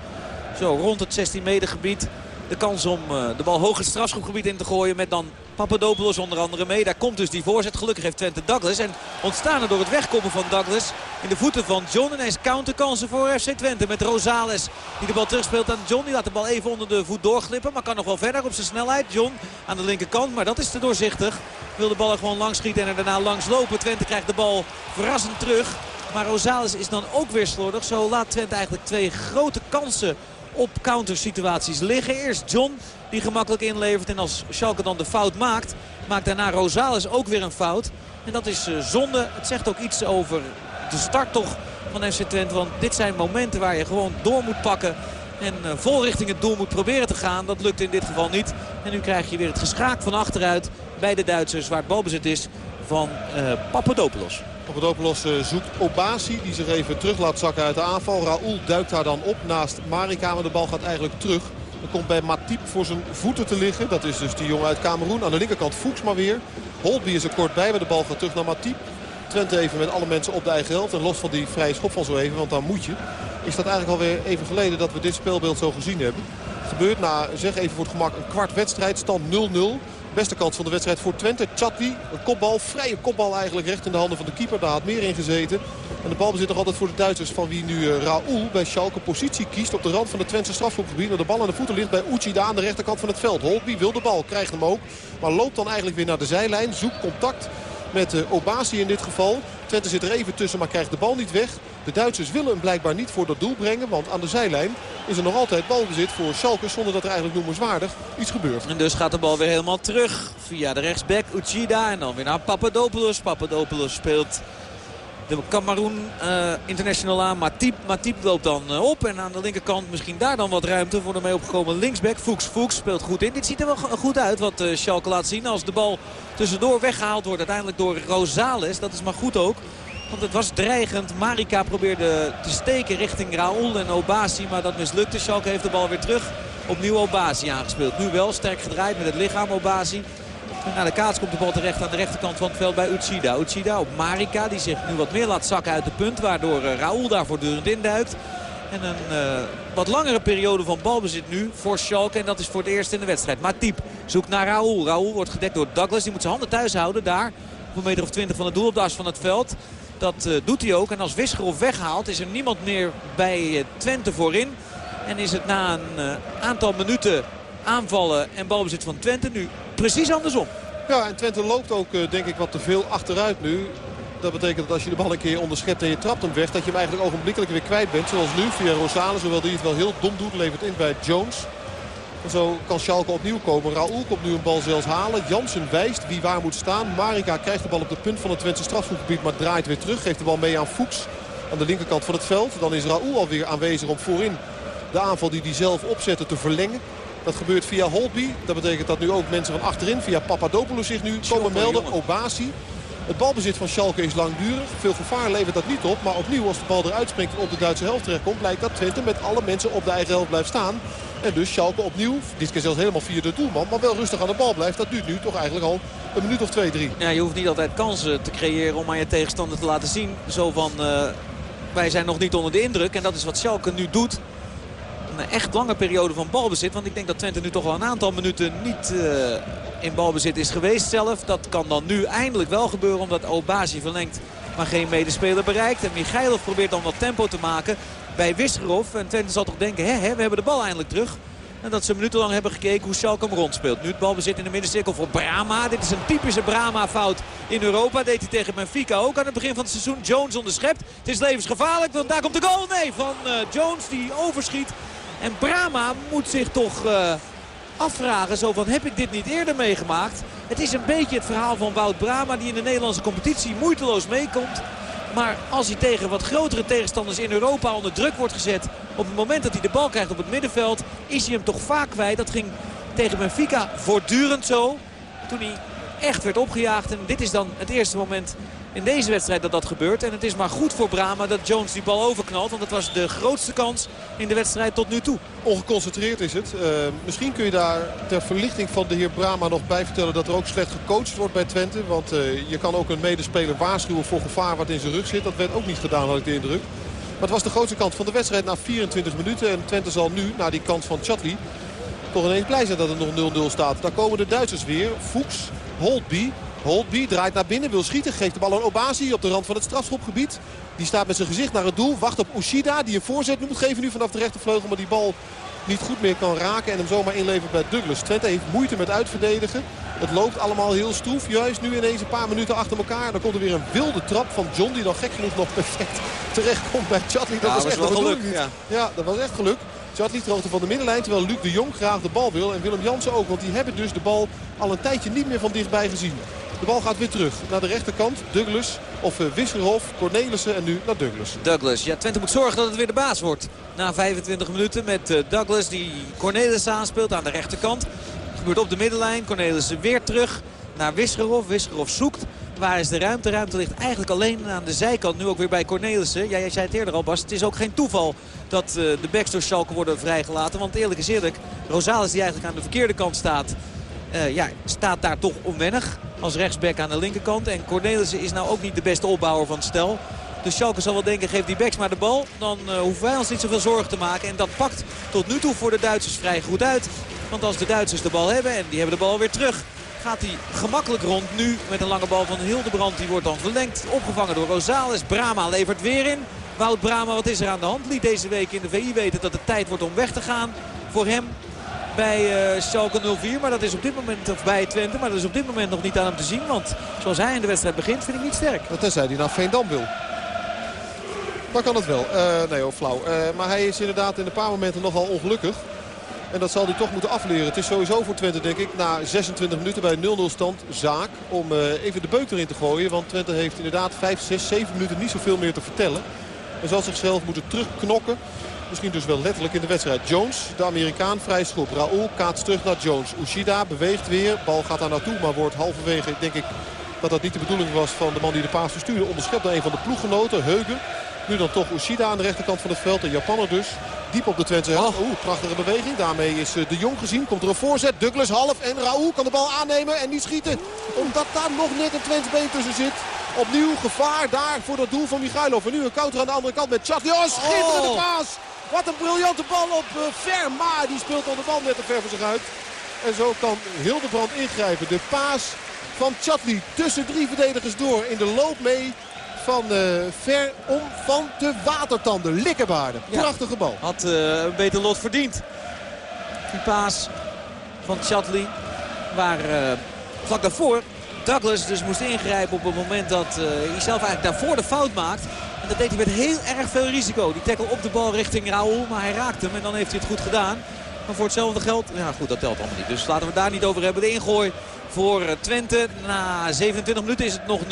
Zo rond het 16 meter gebied. de kans om uh, de bal hoog het strafschopgebied in te gooien. Met dan Papadopoulos onder andere mee. Daar komt dus die voorzet. Gelukkig heeft Twente Douglas. En ontstaan er door het wegkomen van Douglas in de voeten van John. En hij counterkansen voor FC Twente met Rosales. Die de bal terugspeelt aan John. Die laat de bal even onder de voet doorglippen. Maar kan nog wel verder op zijn snelheid. John aan de linkerkant. Maar dat is te doorzichtig. Wil de bal er gewoon langs schieten en er daarna langs lopen. Twente krijgt de bal verrassend terug. Maar Rosales is dan ook weer slordig. Zo laat Twente eigenlijk twee grote kansen op countersituaties liggen. Eerst John die gemakkelijk inlevert. En als Schalke dan de fout maakt, maakt daarna Rosales ook weer een fout. En dat is eh, zonde. Het zegt ook iets over de start toch van FC Twente. Want dit zijn momenten waar je gewoon door moet pakken. En eh, vol richting het doel moet proberen te gaan. Dat lukt in dit geval niet. En nu krijg je weer het geschaak van achteruit bij de Duitsers. Waar het balbezit is van uh, Papadopoulos. Papadopoulos zoekt Obasi die zich even terug laat zakken uit de aanval. Raoul duikt daar dan op naast Marika. Maar de bal gaat eigenlijk terug. Dan komt bij Matip voor zijn voeten te liggen. Dat is dus die jongen uit Cameroen. Aan de linkerkant Fuchs maar weer. Holtby is er kort bij, maar de bal gaat terug naar Matip. Twente even met alle mensen op de eigen helft. En los van die vrije schop van zo even, want dan moet je. Is dat eigenlijk alweer even geleden dat we dit speelbeeld zo gezien hebben. Het gebeurt na, zeg even voor het gemak, een kwart wedstrijd. Stand 0-0. Beste kans van de wedstrijd voor Twente. Chatli, een kopbal, vrije kopbal eigenlijk recht in de handen van de keeper. Daar had meer in gezeten. En de bal bezit nog altijd voor de Duitsers van wie nu uh, Raoul bij Schalke positie kiest op de rand van de Twentse strafschopgebied. De bal aan de voeten ligt bij Uchida aan de rechterkant van het veld. Holby wil de bal, krijgt hem ook. Maar loopt dan eigenlijk weer naar de zijlijn. Zoekt contact met uh, Obasi in dit geval. Twente zit er even tussen, maar krijgt de bal niet weg. De Duitsers willen hem blijkbaar niet voor dat doel brengen. Want aan de zijlijn is er nog altijd balbezit voor Schalke. Zonder dat er eigenlijk noemenswaardig iets gebeurt. En dus gaat de bal weer helemaal terug. Via de rechtsback Uchida. En dan weer naar Papadopoulos. Papadopoulos speelt de Cameroen uh, International aan. Matip, Matip loopt dan uh, op. En aan de linkerkant misschien daar dan wat ruimte voor de mee opgekomen linksback. Fuchs, Fuchs speelt goed in. Dit ziet er wel goed uit wat uh, Schalke laat zien. Als de bal tussendoor weggehaald wordt uiteindelijk door Rosales. Dat is maar goed ook. Want het was dreigend. Marika probeerde te steken richting Raoul en Obasi. Maar dat mislukte. Schalke heeft de bal weer terug. Opnieuw Obasi aangespeeld. Nu wel sterk gedraaid met het lichaam Obasi. Na de kaats komt de bal terecht aan de rechterkant van het veld bij Uchida. Uchida op Marika die zich nu wat meer laat zakken uit de punt. Waardoor uh, Raoul daar voortdurend induikt. En een uh, wat langere periode van balbezit nu voor Schalke. En dat is voor het eerst in de wedstrijd. Matip zoekt naar Raoul. Raoul wordt gedekt door Douglas. Die moet zijn handen thuis houden daar. Op een meter of twintig van het doel op de as van het veld. Dat uh, doet hij ook. En als Wisgerhoff weghaalt is er niemand meer bij Twente voorin. En is het na een aantal minuten aanvallen en balbezit van Twente nu precies andersom. Ja, en Twente loopt ook denk ik wat te veel achteruit nu. Dat betekent dat als je de bal een keer onderschept en je trapt hem weg... dat je hem eigenlijk ogenblikkelijk weer kwijt bent. Zoals nu via Rosales, hoewel die het wel heel dom doet, levert in bij Jones. En zo kan Schalke opnieuw komen. Raoul komt nu een bal zelfs halen. Jansen wijst wie waar moet staan. Marika krijgt de bal op de punt van het Twentse strafschopgebied, maar draait weer terug. Geeft de bal mee aan Fuchs aan de linkerkant van het veld. Dan is Raoul alweer aanwezig om voorin de aanval die hij zelf opzette te verlengen. Dat gebeurt via Holby. Dat betekent dat nu ook mensen van achterin via Papadopoulos zich nu komen melden. Obasi. Het balbezit van Schalke is langdurig. Veel gevaar levert dat niet op. Maar opnieuw als de bal eruit springt en op de Duitse helft terechtkomt... blijkt dat Twente met alle mensen op de eigen helft blijft staan. En dus Schalke opnieuw, dit keer zelfs helemaal via de doelman... maar wel rustig aan de bal blijft. Dat duurt nu toch eigenlijk al een minuut of twee, drie. Ja, je hoeft niet altijd kansen te creëren om aan je tegenstander te laten zien. Zo van, uh, wij zijn nog niet onder de indruk. En dat is wat Schalke nu doet een echt lange periode van balbezit. Want ik denk dat Twente nu toch wel een aantal minuten niet uh, in balbezit is geweest zelf. Dat kan dan nu eindelijk wel gebeuren omdat Obasi verlengt maar geen medespeler bereikt. En Michailov probeert dan wat tempo te maken bij Wisgerov. En Twente zal toch denken, hè, hè, we hebben de bal eindelijk terug. En dat ze minutenlang hebben gekeken hoe Schalke hem rondspeelt. Nu het balbezit in de middencirkel voor Brama. Dit is een typische Brama-fout in Europa. Deed hij tegen Benfica ook aan het begin van het seizoen. Jones onderschept. Het is levensgevaarlijk, want daar komt de goal. Nee, van uh, Jones die overschiet. En Brama moet zich toch uh, afvragen. Zo van, heb ik dit niet eerder meegemaakt? Het is een beetje het verhaal van Wout Brama die in de Nederlandse competitie moeiteloos meekomt. Maar als hij tegen wat grotere tegenstanders in Europa onder druk wordt gezet... op het moment dat hij de bal krijgt op het middenveld... is hij hem toch vaak kwijt. Dat ging tegen Benfica voortdurend zo. Toen hij echt werd opgejaagd. En dit is dan het eerste moment in deze wedstrijd dat dat gebeurt. En het is maar goed voor Brama dat Jones die bal overknalt. Want dat was de grootste kans in de wedstrijd tot nu toe. Ongeconcentreerd is het. Uh, misschien kun je daar ter verlichting van de heer Brama nog bij vertellen... dat er ook slecht gecoacht wordt bij Twente. Want uh, je kan ook een medespeler waarschuwen voor gevaar wat in zijn rug zit. Dat werd ook niet gedaan, had ik de indruk. Maar het was de grootste kans van de wedstrijd na 24 minuten. En Twente zal nu, na die kans van Chatli toch ineens blij zijn dat het nog 0-0 staat. Daar komen de Duitsers weer. Fuchs, Holtby. Holtby draait naar binnen, wil schieten. Geeft de bal aan Obasi op de rand van het strafschopgebied. Die staat met zijn gezicht naar het doel. Wacht op Ushida die een voorzet moet geven nu vanaf de rechtervleugel. Maar die bal niet goed meer kan raken en hem zomaar inlevert bij Douglas. Twente heeft moeite met uitverdedigen. Het loopt allemaal heel stroef. Juist nu ineens een paar minuten achter elkaar. Dan komt er weer een wilde trap van John die dan gek genoeg nog perfect terecht komt bij Chatli. Dat Ja, was echt wel geluk, ja. Ja, dat was echt geluk. Chatli ter hoogte van de middenlijn. Terwijl Luc de Jong graag de bal wil. En Willem Jansen ook. Want die hebben dus de bal al een tijdje niet meer van dichtbij gezien. De bal gaat weer terug naar de rechterkant. Douglas of uh, Wisselhof, Cornelissen en nu naar Douglas. Douglas. Ja, Twente moet zorgen dat het weer de baas wordt. Na 25 minuten met uh, Douglas die Cornelis aanspeelt aan de rechterkant. Gebeurt op de middenlijn. Cornelissen weer terug naar Wisgerhof. Wisgerhof zoekt. Waar is de ruimte? De ruimte ligt eigenlijk alleen aan de zijkant. Nu ook weer bij Cornelissen. Ja, jij zei het eerder al Bas. Het is ook geen toeval dat uh, de backs door Schalke worden vrijgelaten. Want eerlijk is eerlijk. Rosales die eigenlijk aan de verkeerde kant staat. Uh, ja, staat daar toch onwennig. Als rechtsback aan de linkerkant. En Cornelissen is nou ook niet de beste opbouwer van het stel. Dus Schalke zal wel denken, geef die backs maar de bal. Dan uh, hoeven wij ons niet zoveel zorgen te maken. En dat pakt tot nu toe voor de Duitsers vrij goed uit. Want als de Duitsers de bal hebben en die hebben de bal weer terug... gaat hij gemakkelijk rond nu met een lange bal van Hildebrand. Die wordt dan verlengd, opgevangen door Rosales. Brama levert weer in. Wout Brama, wat is er aan de hand? Liet deze week in de VI weten dat het tijd wordt om weg te gaan voor hem bij uh, Schalke 04. Maar dat is op dit moment, of bij Twente, maar dat is op dit moment nog niet aan hem te zien. Want zoals hij in de wedstrijd begint, vind ik niet sterk. Tenzij hij naar Veendam wil. Dan kan het wel. Uh, nee, oh, flauw. Uh, maar hij is inderdaad in een paar momenten nogal ongelukkig. En dat zal hij toch moeten afleren. Het is sowieso voor Twente, denk ik, na 26 minuten bij 0-0 stand zaak om even de beuk erin te gooien. Want Twente heeft inderdaad 5, 6, 7 minuten niet zoveel meer te vertellen. En zal zichzelf moeten terugknokken. Misschien dus wel letterlijk in de wedstrijd. Jones, de Amerikaan, vrij schop. Raoul kaatst terug naar Jones. Ushida beweegt weer. Bal gaat daar naartoe, maar wordt halverwege, denk ik, dat dat niet de bedoeling was van de man die de paas verstuurde. Onderschept door een van de ploeggenoten, Heugen. Nu dan toch Ushida aan de rechterkant van het veld. De Japaner dus. Diep op de Twentse helft. Oeh, prachtige beweging. Daarmee is de Jong gezien. Komt er een voorzet. Douglas half. En Raoul kan de bal aannemen en niet schieten. Omdat daar nog net een Twents been tussen zit. Opnieuw gevaar daar voor dat doel van Michailov. En nu een counter aan de andere kant met Chatli. Oh, schitterende oh. paas. Wat een briljante bal op uh, Ver. Maar die speelt al de bal net te ver voor zich uit. En zo kan Hildebrand ingrijpen. De paas van Chatli tussen drie verdedigers door. In de loop mee van uh, Ver om van de watertanden. Likkerbaarden. Prachtige bal. Ja, had uh, een beter lot verdiend. Die paas van Chatli. Waar uh, vlak daarvoor Douglas dus moest ingrijpen op het moment dat hij zelf eigenlijk daarvoor de fout maakt. Dat deed hij met heel erg veel risico. Die tackle op de bal richting Raoul, maar hij raakt hem en dan heeft hij het goed gedaan. Maar voor hetzelfde geld, ja goed, dat telt allemaal niet. Dus laten we het daar niet over hebben. De ingooi voor Twente. Na 27 minuten is het nog 0-0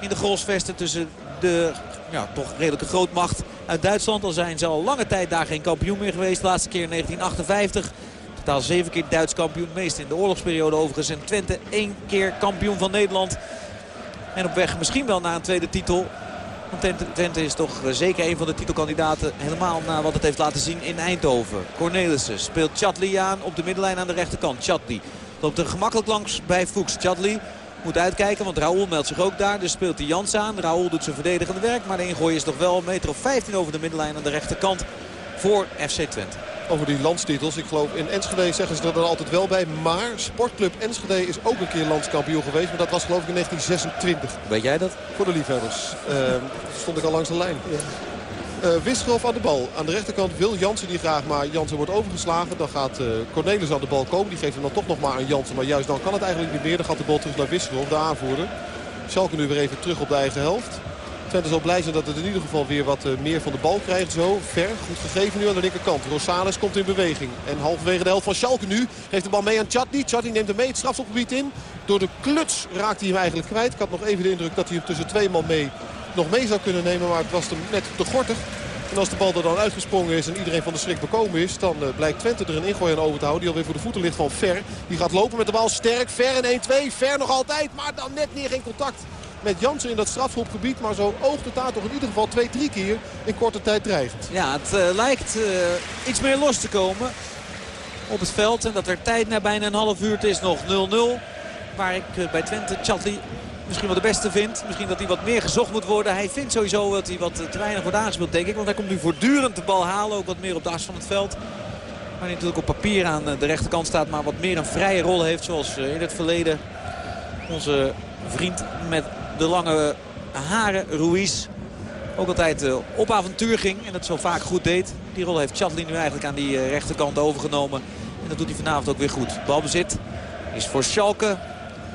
in de Grosvesten tussen de ja, toch redelijke grootmacht uit Duitsland. Al zijn ze al lange tijd daar geen kampioen meer geweest. De laatste keer in 1958. Totaal zeven keer Duits kampioen. Meest in de oorlogsperiode overigens. En Twente één keer kampioen van Nederland. En op weg misschien wel naar een tweede titel. Want Twente, is toch zeker een van de titelkandidaten. Helemaal na wat het heeft laten zien in Eindhoven. Cornelissen speelt Chatli aan op de middenlijn aan de rechterkant. Chatli loopt er gemakkelijk langs bij Fuchs. Chatli moet uitkijken, want Raoul meldt zich ook daar. Dus speelt hij Jans aan. Raoul doet zijn verdedigende werk. Maar de ingooi is toch wel een meter of 15 over de middenlijn aan de rechterkant voor FC Twente. Over die landstitels. Ik geloof in Enschede zeggen ze er dan altijd wel bij. Maar Sportclub Enschede is ook een keer landskampioen geweest. Maar dat was geloof ik in 1926. Weet jij dat? Voor de liefhebbers. Uh, stond ik al langs de lijn. Ja. Uh, Wisselhof aan de bal. Aan de rechterkant wil Jansen die graag, maar Jansen wordt overgeslagen. Dan gaat uh, Cornelis aan de bal komen. Die geeft hem dan toch nog maar aan Jansen. Maar juist dan kan het eigenlijk niet meer. Dan gaat de bal terug naar Wisselhof, de aanvoerder. Schalke nu weer even terug op de eigen helft. Twente zal blij zijn dat het in ieder geval weer wat uh, meer van de bal krijgt. Zo, ver, goed gegeven nu aan de linkerkant. Rosales komt in beweging. En halverwege de helft van Schalke nu. Geeft de bal mee aan Chatli. Chatli neemt hem mee het strafschopgebied in. Door de kluts raakt hij hem eigenlijk kwijt. Ik had nog even de indruk dat hij hem tussen twee man mee nog mee zou kunnen nemen. Maar het was hem net te gortig. En als de bal er dan uitgesprongen is en iedereen van de schrik bekomen is... dan uh, blijkt Twente er een ingooi aan over te houden. Die alweer voor de voeten ligt van Ver. Die gaat lopen met de bal sterk. Ver in 1-2. Ver nog altijd. Maar dan net meer geen contact met Jansen in dat strafschopgebied. Maar zo oogt het daar toch in ieder geval twee, drie keer in korte tijd dreigend. Ja, het uh, lijkt uh, iets meer los te komen op het veld. En dat er tijd na bijna een half uur het is nog 0-0. Waar ik uh, bij Twente Chatli misschien wel de beste vindt. Misschien dat hij wat meer gezocht moet worden. Hij vindt sowieso dat hij wat te weinig wordt aangespeeld, denk ik. Want hij komt nu voortdurend de bal halen. Ook wat meer op de as van het veld. Waar hij natuurlijk op papier aan de rechterkant staat. Maar wat meer een vrije rol heeft. Zoals in het verleden onze vriend met de lange haren, Ruiz. Ook altijd op avontuur ging en dat zo vaak goed deed. Die rol heeft Chatley nu eigenlijk aan die rechterkant overgenomen. En dat doet hij vanavond ook weer goed. Balbezit is voor Schalke.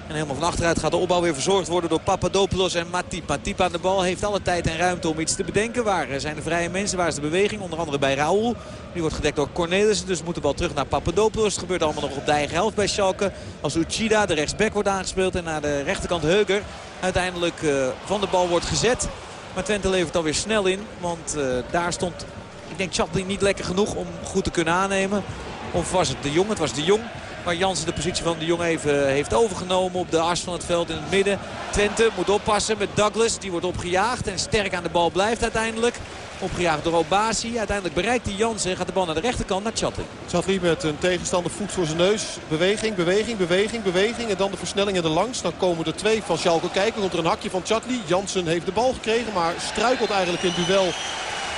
En helemaal van achteruit gaat de opbouw weer verzorgd worden door Papadopoulos en Matip. Matip aan de bal heeft alle tijd en ruimte om iets te bedenken. Waar zijn de vrije mensen? Waar is de beweging? Onder andere bij Raoul. Die wordt gedekt door Cornelissen. Dus moet de bal terug naar Papadopoulos. Het gebeurt allemaal nog op de eigen helft bij Schalke. Als Uchida, de rechtsback, wordt aangespeeld. En naar de rechterkant Heuger uiteindelijk uh, van de bal wordt gezet. Maar Twente levert alweer snel in. Want uh, daar stond, ik denk, Chaplin niet lekker genoeg om goed te kunnen aannemen. Of was het de Jong? Het was de Jong. Waar Jansen de positie van de Jong even heeft overgenomen op de as van het veld in het midden. Twente moet oppassen met Douglas. Die wordt opgejaagd en sterk aan de bal blijft uiteindelijk. Opgejaagd door Obasi. Uiteindelijk bereikt hij Jansen en gaat de bal naar de rechterkant naar Chatli. Chatli met een tegenstander voet voor zijn neus. Beweging, beweging, beweging, beweging. En dan de versnellingen er langs. Dan komen er twee van Schalke kijken. Komt er een hakje van Chatli. Jansen heeft de bal gekregen, maar struikelt eigenlijk in duel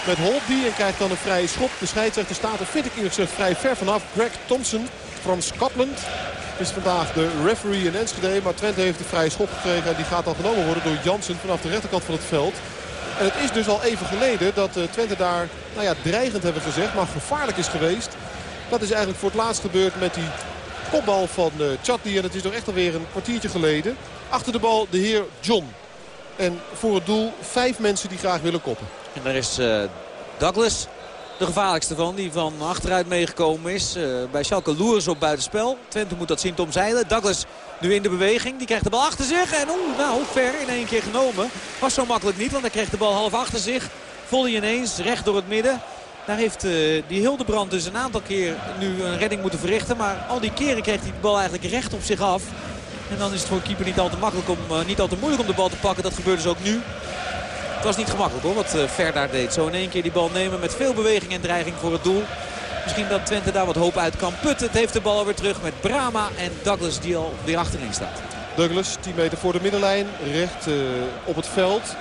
met Holtby. En krijgt dan een vrije schop. De scheidsrechter staat er, vind ik eerlijk gezegd, vrij ver vanaf. Greg Thompson van Scotland is vandaag de referee in Enschede. Maar Twente heeft de vrije schop gekregen. En die gaat dan genomen worden door Jansen vanaf de rechterkant van het veld. En het is dus al even geleden dat eh, Twente daar nou ja, dreigend hebben gezegd. Maar gevaarlijk is geweest. Dat is eigenlijk voor het laatst gebeurd met die kopbal van uh, Chatli. En het is nog echt alweer een kwartiertje geleden. Achter de bal de heer John. En voor het doel vijf mensen die graag willen koppen. En daar is uh, Douglas de gevaarlijkste van. Die van achteruit meegekomen is. Uh, bij Schalke Loers op buitenspel. Twente moet dat zien te omzeilen. Douglas nu in de beweging. Die krijgt de bal achter zich. En oeh, nou, ver in één keer genomen. Was zo makkelijk niet, want hij kreeg de bal half achter zich. Volley ineens, recht door het midden. Daar heeft uh, die Hildebrand dus een aantal keer nu een redding moeten verrichten. Maar al die keren kreeg hij de bal eigenlijk recht op zich af. En dan is het voor een keeper niet al te, makkelijk om, uh, niet al te moeilijk om de bal te pakken. Dat gebeurt dus ook nu. Het was niet gemakkelijk hoor, wat Ver daar deed. Zo in één keer die bal nemen met veel beweging en dreiging voor het doel. Misschien dat Twente daar wat hoop uit kan putten. Het heeft de bal weer terug met Brama en Douglas die al weer achterin staat. Douglas, 10 meter voor de middenlijn, recht uh, op het veld.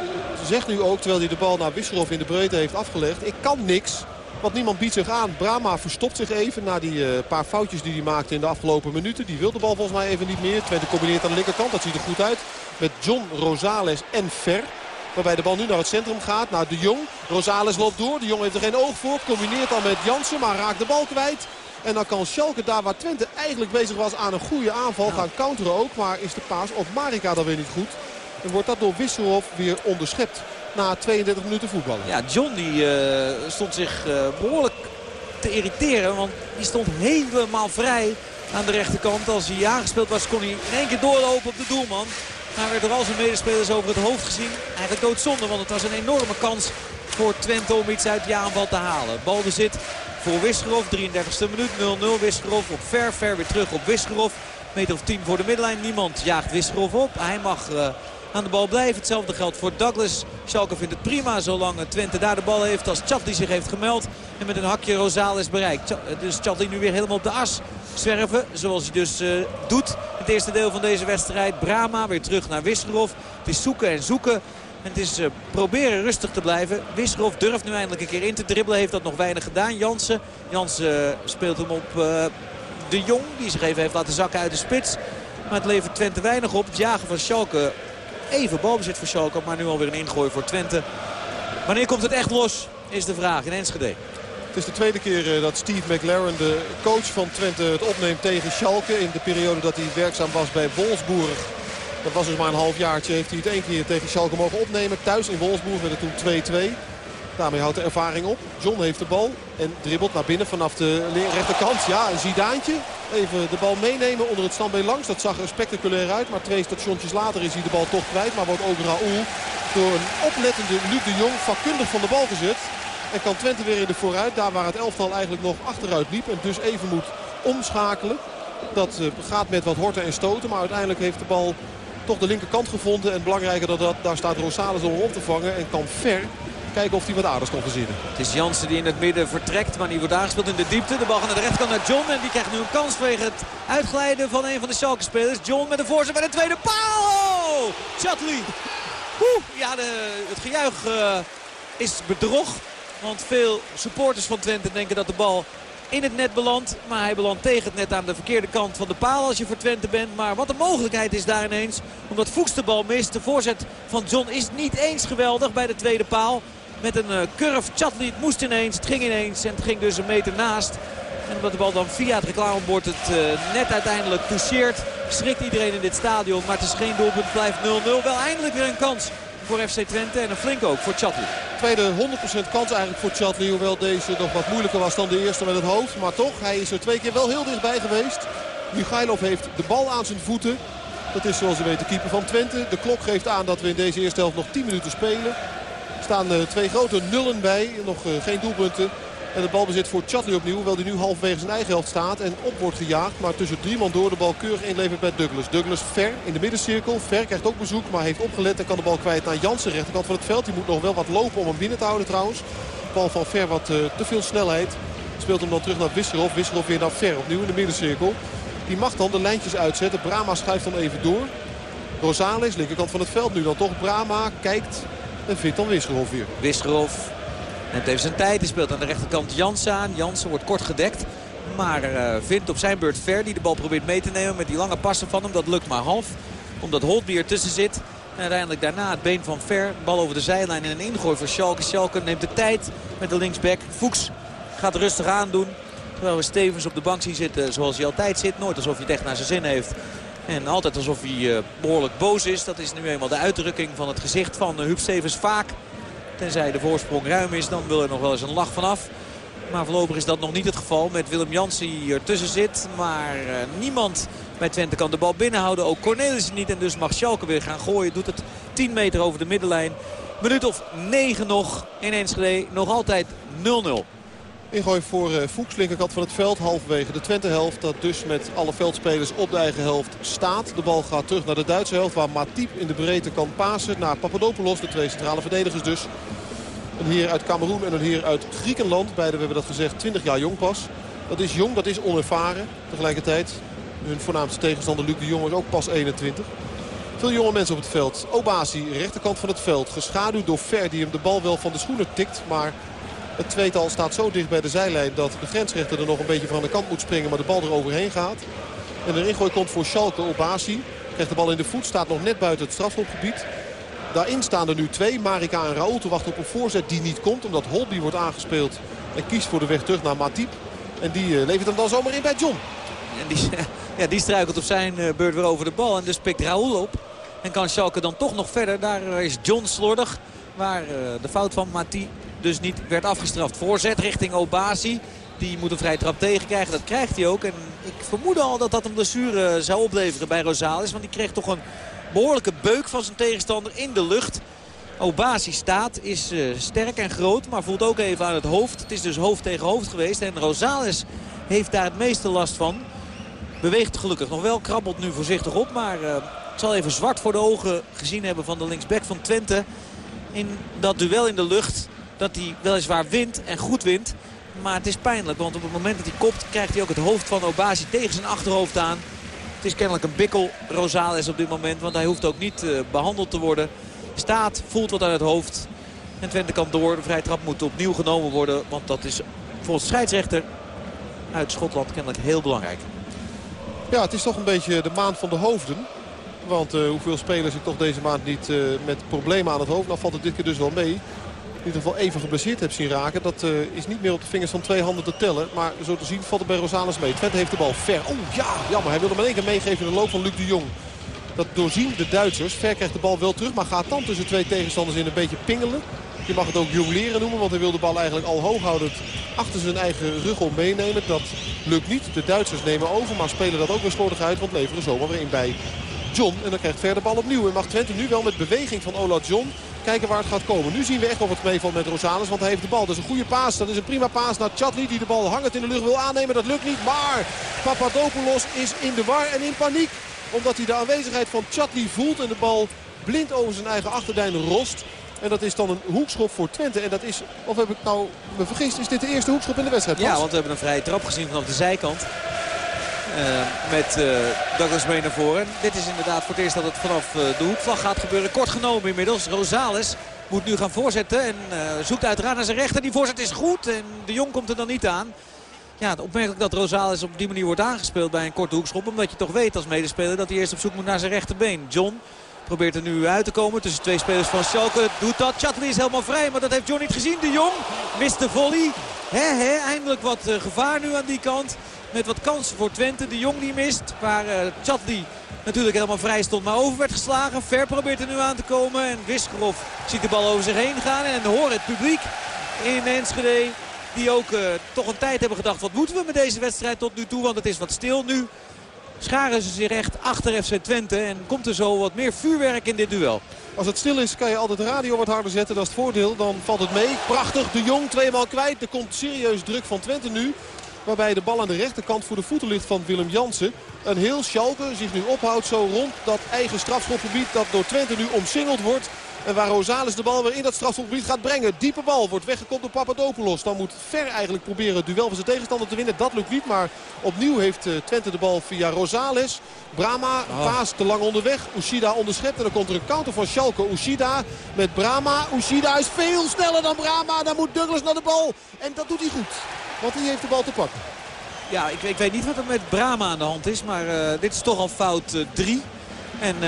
Zegt nu ook, terwijl hij de bal naar Wisselhoff in de breedte heeft afgelegd. Ik kan niks, want niemand biedt zich aan. Brama verstopt zich even na die uh, paar foutjes die hij maakte in de afgelopen minuten. Die wil de bal volgens mij even niet meer. Twente combineert aan de linkerkant, dat ziet er goed uit. Met John Rosales en Ver. Waarbij de bal nu naar het centrum gaat. Naar De Jong. Rosales loopt door. De Jong heeft er geen oog voor. Combineert dan met Jansen. Maar raakt de bal kwijt. En dan kan Schalke daar waar Twente eigenlijk bezig was aan een goede aanval gaan counteren ook. Maar is de paas op Marika dan weer niet goed. En wordt dat door Wisselhof weer onderschept. Na 32 minuten voetballen. Ja, John die uh, stond zich uh, behoorlijk te irriteren. Want die stond helemaal vrij aan de rechterkant. Als hij aangespeeld was kon hij in één keer doorlopen op de doelman. Maar werd door al zijn medespelers over het hoofd gezien. Eigenlijk doodzonde, want het was een enorme kans voor Twente om iets uit die aanval te halen. Balbezit voor Wisgerov, 33e minuut, 0-0. Wisgerov op ver, ver weer terug op Wisgerov. Meter of 10 voor de middenlijn. Niemand jaagt Wisgerov op. Hij mag uh, aan de bal blijven. Hetzelfde geldt voor Douglas. Schalke vindt het prima zolang Twente daar de bal heeft als Chatli zich heeft gemeld. En met een hakje Rosales bereikt. Dus Chatli nu weer helemaal op de as zwerven. Zoals hij dus uh, doet. Het eerste deel van deze wedstrijd. Brama weer terug naar Wisselhof. Het is zoeken en zoeken. En het is uh, proberen rustig te blijven. Wisselhof durft nu eindelijk een keer in te dribbelen. Heeft dat nog weinig gedaan. Jansen, Jansen uh, speelt hem op de Jong. Die zich even heeft laten zakken uit de spits. Maar het levert Twente weinig op. Het jagen van Schalke. Even balbezit voor Schalke. Maar nu alweer een ingooi voor Twente. Wanneer komt het echt los? Is de vraag in Enschede. Het is de tweede keer dat Steve McLaren, de coach van Twente, het opneemt tegen Schalke. In de periode dat hij werkzaam was bij Wolfsburg. Dat was dus maar een halfjaartje. Heeft hij het één keer tegen Schalke mogen opnemen. Thuis in Wolfsburg werd het toen 2-2. Daarmee houdt de ervaring op. John heeft de bal en dribbelt naar binnen vanaf de rechterkant. Ja, een Zidaantje. Even de bal meenemen onder het standbeen langs. Dat zag er spectaculair uit. Maar twee stationtjes later is hij de bal toch kwijt. Maar wordt ook Raoul door een oplettende Luc de Jong vakkundig van de bal gezet. En kan Twente weer in de vooruit. Daar waar het elftal eigenlijk nog achteruit liep. En dus even moet omschakelen. Dat gaat met wat horten en stoten. Maar uiteindelijk heeft de bal toch de linkerkant gevonden. En belangrijker dan dat, daar staat Rosales om op te vangen. En kan ver kijken of hij wat aardigs kon verzinnen. Het is Jansen die in het midden vertrekt. Maar die wordt aangespeeld in de diepte. De bal gaat naar de rechterkant naar John. En die krijgt nu een kans vanwege het uitglijden van een van de Schalke-spelers. John met een voorzet bij de tweede paal. Chatley. Ja, de, het gejuich uh, is bedrog. Want veel supporters van Twente denken dat de bal in het net belandt. Maar hij belandt tegen het net aan de verkeerde kant van de paal als je voor Twente bent. Maar wat een mogelijkheid is daar ineens. Omdat Fuchs de bal mist. De voorzet van John is niet eens geweldig bij de tweede paal. Met een uh, curve. Chatli het moest ineens. Het ging ineens. En het ging dus een meter naast. En omdat de bal dan via het reclamebord het uh, net uiteindelijk toucheert... schrikt iedereen in dit stadion. Maar het is geen doelpunt. Blijft 0-0. Wel eindelijk weer een kans voor FC Twente. En een flink ook voor Chatli. Tweede 100% kans eigenlijk voor Chatli. Hoewel deze nog wat moeilijker was dan de eerste met het hoofd. Maar toch, hij is er twee keer wel heel dichtbij geweest. Michailov heeft de bal aan zijn voeten. Dat is zoals u weet de keeper van Twente. De klok geeft aan dat we in deze eerste helft nog 10 minuten spelen. Staan twee grote nullen bij. Nog uh, geen doelpunten. En de bal bezit voor Chatli opnieuw. Hoewel hij nu halverwege zijn eigen helft staat. En op wordt gejaagd. Maar tussen drie man door de bal keurig inlevert bij Douglas. Douglas ver in de middencirkel. Ver krijgt ook bezoek. Maar heeft opgelet en kan de bal kwijt naar Jansen. Rechterkant van het veld. Die moet nog wel wat lopen om hem binnen te houden trouwens. Bal van Ver wat uh, te veel snelheid. Speelt hem dan terug naar Wisserov. Wisserov weer naar Ver. Opnieuw in de middencirkel. Die mag dan de lijntjes uitzetten. Brama schuift dan even door. Rosales, linkerkant van het veld. Nu dan toch Brama. Kijkt en vindt dan Wisserov weer. Wisserov neemt even zijn tijd. Hij speelt aan de rechterkant Jansen aan. Jansen wordt kort gedekt. Maar uh, vindt op zijn beurt Ver die de bal probeert mee te nemen met die lange passen van hem. Dat lukt maar half. Omdat Holtby ertussen zit. En uiteindelijk daarna het been van Ver. Bal over de zijlijn en een ingooi voor Schalke. Schalke neemt de tijd met de linksback. Fuchs gaat rustig aandoen. Terwijl we Stevens op de bank zien zitten zoals hij altijd zit. Nooit alsof hij het echt naar zijn zin heeft. En altijd alsof hij uh, behoorlijk boos is. Dat is nu eenmaal de uitdrukking van het gezicht van uh, Huub Stevens vaak. Tenzij de voorsprong ruim is, dan wil er nog wel eens een lach vanaf. Maar voorlopig is dat nog niet het geval met Willem Jansen die ertussen zit. Maar uh, niemand bij Twente kan de bal binnenhouden. Ook Cornelis niet. En dus mag Schalke weer gaan gooien. Doet het 10 meter over de middenlijn. Minuut of 9 nog in Enschede. Nog altijd 0-0. Ingooi voor uh, Fuchs, linkerkant van het veld, halverwege de Twente-helft. Dat dus met alle veldspelers op de eigen helft staat. De bal gaat terug naar de Duitse helft, waar Matip in de breedte kan pasen. Naar Papadopoulos, de twee centrale verdedigers dus. Een heer uit Cameroen en een heer uit Griekenland. Beide, we hebben dat gezegd, 20 jaar jong pas. Dat is jong, dat is onervaren. Tegelijkertijd, hun voornaamste tegenstander Luc de Jong is ook pas 21. Veel jonge mensen op het veld. Obasi, rechterkant van het veld. Geschaduwd door Ver, die hem de bal wel van de schoenen tikt. Maar het tweetal staat zo dicht bij de zijlijn dat de grensrechter er nog een beetje van de kant moet springen. Maar de bal er overheen gaat. En de ingooi komt voor Schalke. Obasi krijgt de bal in de voet. Staat nog net buiten het strafschopgebied. Daarin staan er nu twee. Marika en Raoul te wachten op een voorzet die niet komt. Omdat Holby wordt aangespeeld. En kiest voor de weg terug naar Matip. En die uh, levert hem dan zomaar in bij John. En die, ja, die struikelt op zijn beurt weer over de bal. En dus pikt Raoul op. En kan Schalke dan toch nog verder. Daar is John slordig. Waar de fout van Matip dus niet werd afgestraft. Voorzet richting Obasi. Die moet een vrije trap tegenkrijgen. Dat krijgt hij ook. En ik vermoed al dat dat een blessure zou opleveren bij Rosales. Want die kreeg toch een behoorlijke beuk van zijn tegenstander in de lucht. Obasi staat, is uh, sterk en groot, maar voelt ook even aan het hoofd. Het is dus hoofd tegen hoofd geweest. En Rosales heeft daar het meeste last van. Beweegt gelukkig nog wel, krabbelt nu voorzichtig op. Maar het zal even zwart voor de ogen gezien hebben van de linksback van Twente. In dat duel in de lucht dat hij weliswaar wint en goed wint. Maar het is pijnlijk, want op het moment dat hij kopt... krijgt hij ook het hoofd van Obasi tegen zijn achterhoofd aan. Het is kennelijk een bikkel Rosales op dit moment. Want hij hoeft ook niet uh, behandeld te worden. Staat, voelt wat aan het hoofd. En Twente kan door. De vrije trap moet opnieuw genomen worden. Want dat is volgens scheidsrechter uit Schotland kennelijk heel belangrijk. Ja, het is toch een beetje de maand van de hoofden. Want uh, hoeveel spelers ik toch deze maand niet uh, met problemen aan het hoofd... nou valt het dit keer dus wel mee ieder geval even geblesseerd heb zien raken. Dat uh, is niet meer op de vingers van twee handen te tellen. Maar zo te zien valt het bij Rosales mee. Twente heeft de bal ver. Oh ja, jammer. Hij wilde maar één keer meegeven in de loop van Luc de Jong. Dat doorzien de Duitsers. Ver krijgt de bal wel terug. Maar gaat dan tussen twee tegenstanders in een beetje pingelen. Je mag het ook jongleren noemen. Want hij wil de bal eigenlijk al hoog houden. Achter zijn eigen rug om meenemen. Dat lukt niet. De Duitsers nemen over. Maar spelen dat ook weer slordig uit. Want leveren zomaar weer in bij John. En dan krijgt Ver de bal opnieuw. En mag Twente nu wel met beweging van Ola John kijken waar het gaat komen. Nu zien we echt of het meevalt met Rosales, want hij heeft de bal. Dat is een goede paas. Dat is een prima paas naar Chatli die de bal hangend in de lucht wil aannemen. Dat lukt niet, maar Papadopoulos is in de war en in paniek. Omdat hij de aanwezigheid van Chatli voelt en de bal blind over zijn eigen achterdijn rost. En dat is dan een hoekschop voor Twente. En dat is, of heb ik nou me vergist, is dit de eerste hoekschop in de wedstrijd? Ja, want we hebben een vrije trap gezien vanaf de zijkant. Uh, met uh, Douglas mee naar voren. Dit is inderdaad voor het eerst dat het vanaf uh, de hoekvlag gaat gebeuren. Kort genomen inmiddels. Rosales moet nu gaan voorzetten en zoekt uiteraard naar zijn rechter. Die voorzet is goed en de Jong komt er dan niet aan. Ja, opmerkelijk dat Rosales op die manier wordt aangespeeld bij een korte hoekschop. Omdat je toch weet als medespeler dat hij eerst op zoek moet naar zijn rechterbeen. John probeert er nu uit te komen tussen twee spelers van Schalke. Doet dat. Chatley is helemaal vrij, maar dat heeft John niet gezien. De Jong mist de volley. He, he, eindelijk wat gevaar nu aan die kant. Met wat kansen voor Twente. De Jong die mist. Waar uh, natuurlijk helemaal vrij stond. Maar over werd geslagen. Ver probeert er nu aan te komen. En Wiskerov ziet de bal over zich heen gaan. En hoort het publiek in Enschede. Die ook uh, toch een tijd hebben gedacht. Wat moeten we met deze wedstrijd tot nu toe? Want het is wat stil nu. Scharen ze zich echt achter FC Twente. En komt er zo wat meer vuurwerk in dit duel. Als het stil is kan je altijd de radio wat harder zetten. Dat is het voordeel. Dan valt het mee. Prachtig. De Jong tweemaal kwijt. Er komt serieus druk van Twente nu. Waarbij de bal aan de rechterkant voor de voeten ligt van Willem Jansen. Een heel Schalke zich nu ophoudt zo rond dat eigen strafschopgebied dat door Twente nu omsingeld wordt. En waar Rosales de bal weer in dat strafschopgebied gaat brengen. Diepe bal wordt weggekomen door Papadopoulos. Dan moet Ver eigenlijk proberen het duel van zijn tegenstander te winnen. Dat lukt niet, maar opnieuw heeft Twente de bal via Rosales. Brama, paas te lang onderweg. Ushida onderschept en dan komt er een counter van Schalke. Ushida met Brama. Ushida is veel sneller dan Brama. Dan moet Douglas naar de bal. En dat doet hij goed. Want hij heeft de bal te pakken. Ja, ik, ik weet niet wat er met Brama aan de hand is. Maar uh, dit is toch al fout 3. Uh, en uh,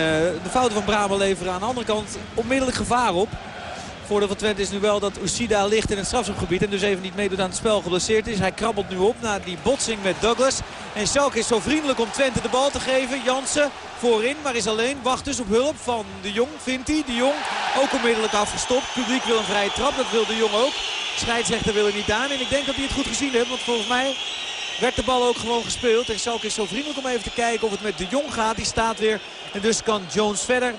de fouten van Brama leveren aan de andere kant onmiddellijk gevaar op. Voordeel van Twente is nu wel dat Ushida ligt in het strafschopgebied. En dus even niet meedoet aan het spel geblesseerd is. Hij krabbelt nu op na die botsing met Douglas. En Schalke is zo vriendelijk om Twente de bal te geven. Jansen voorin, maar is alleen. Wacht dus op hulp van de Jong, vindt hij. De Jong ook onmiddellijk afgestopt. Publiek wil een vrije trap, dat wil de Jong ook. Scheidsrechter wil er niet aan. En ik denk dat hij het goed gezien heeft. Want volgens mij werd de bal ook gewoon gespeeld. En Schalke is zo vriendelijk om even te kijken of het met de Jong gaat. Die staat weer. En dus kan Jones verder.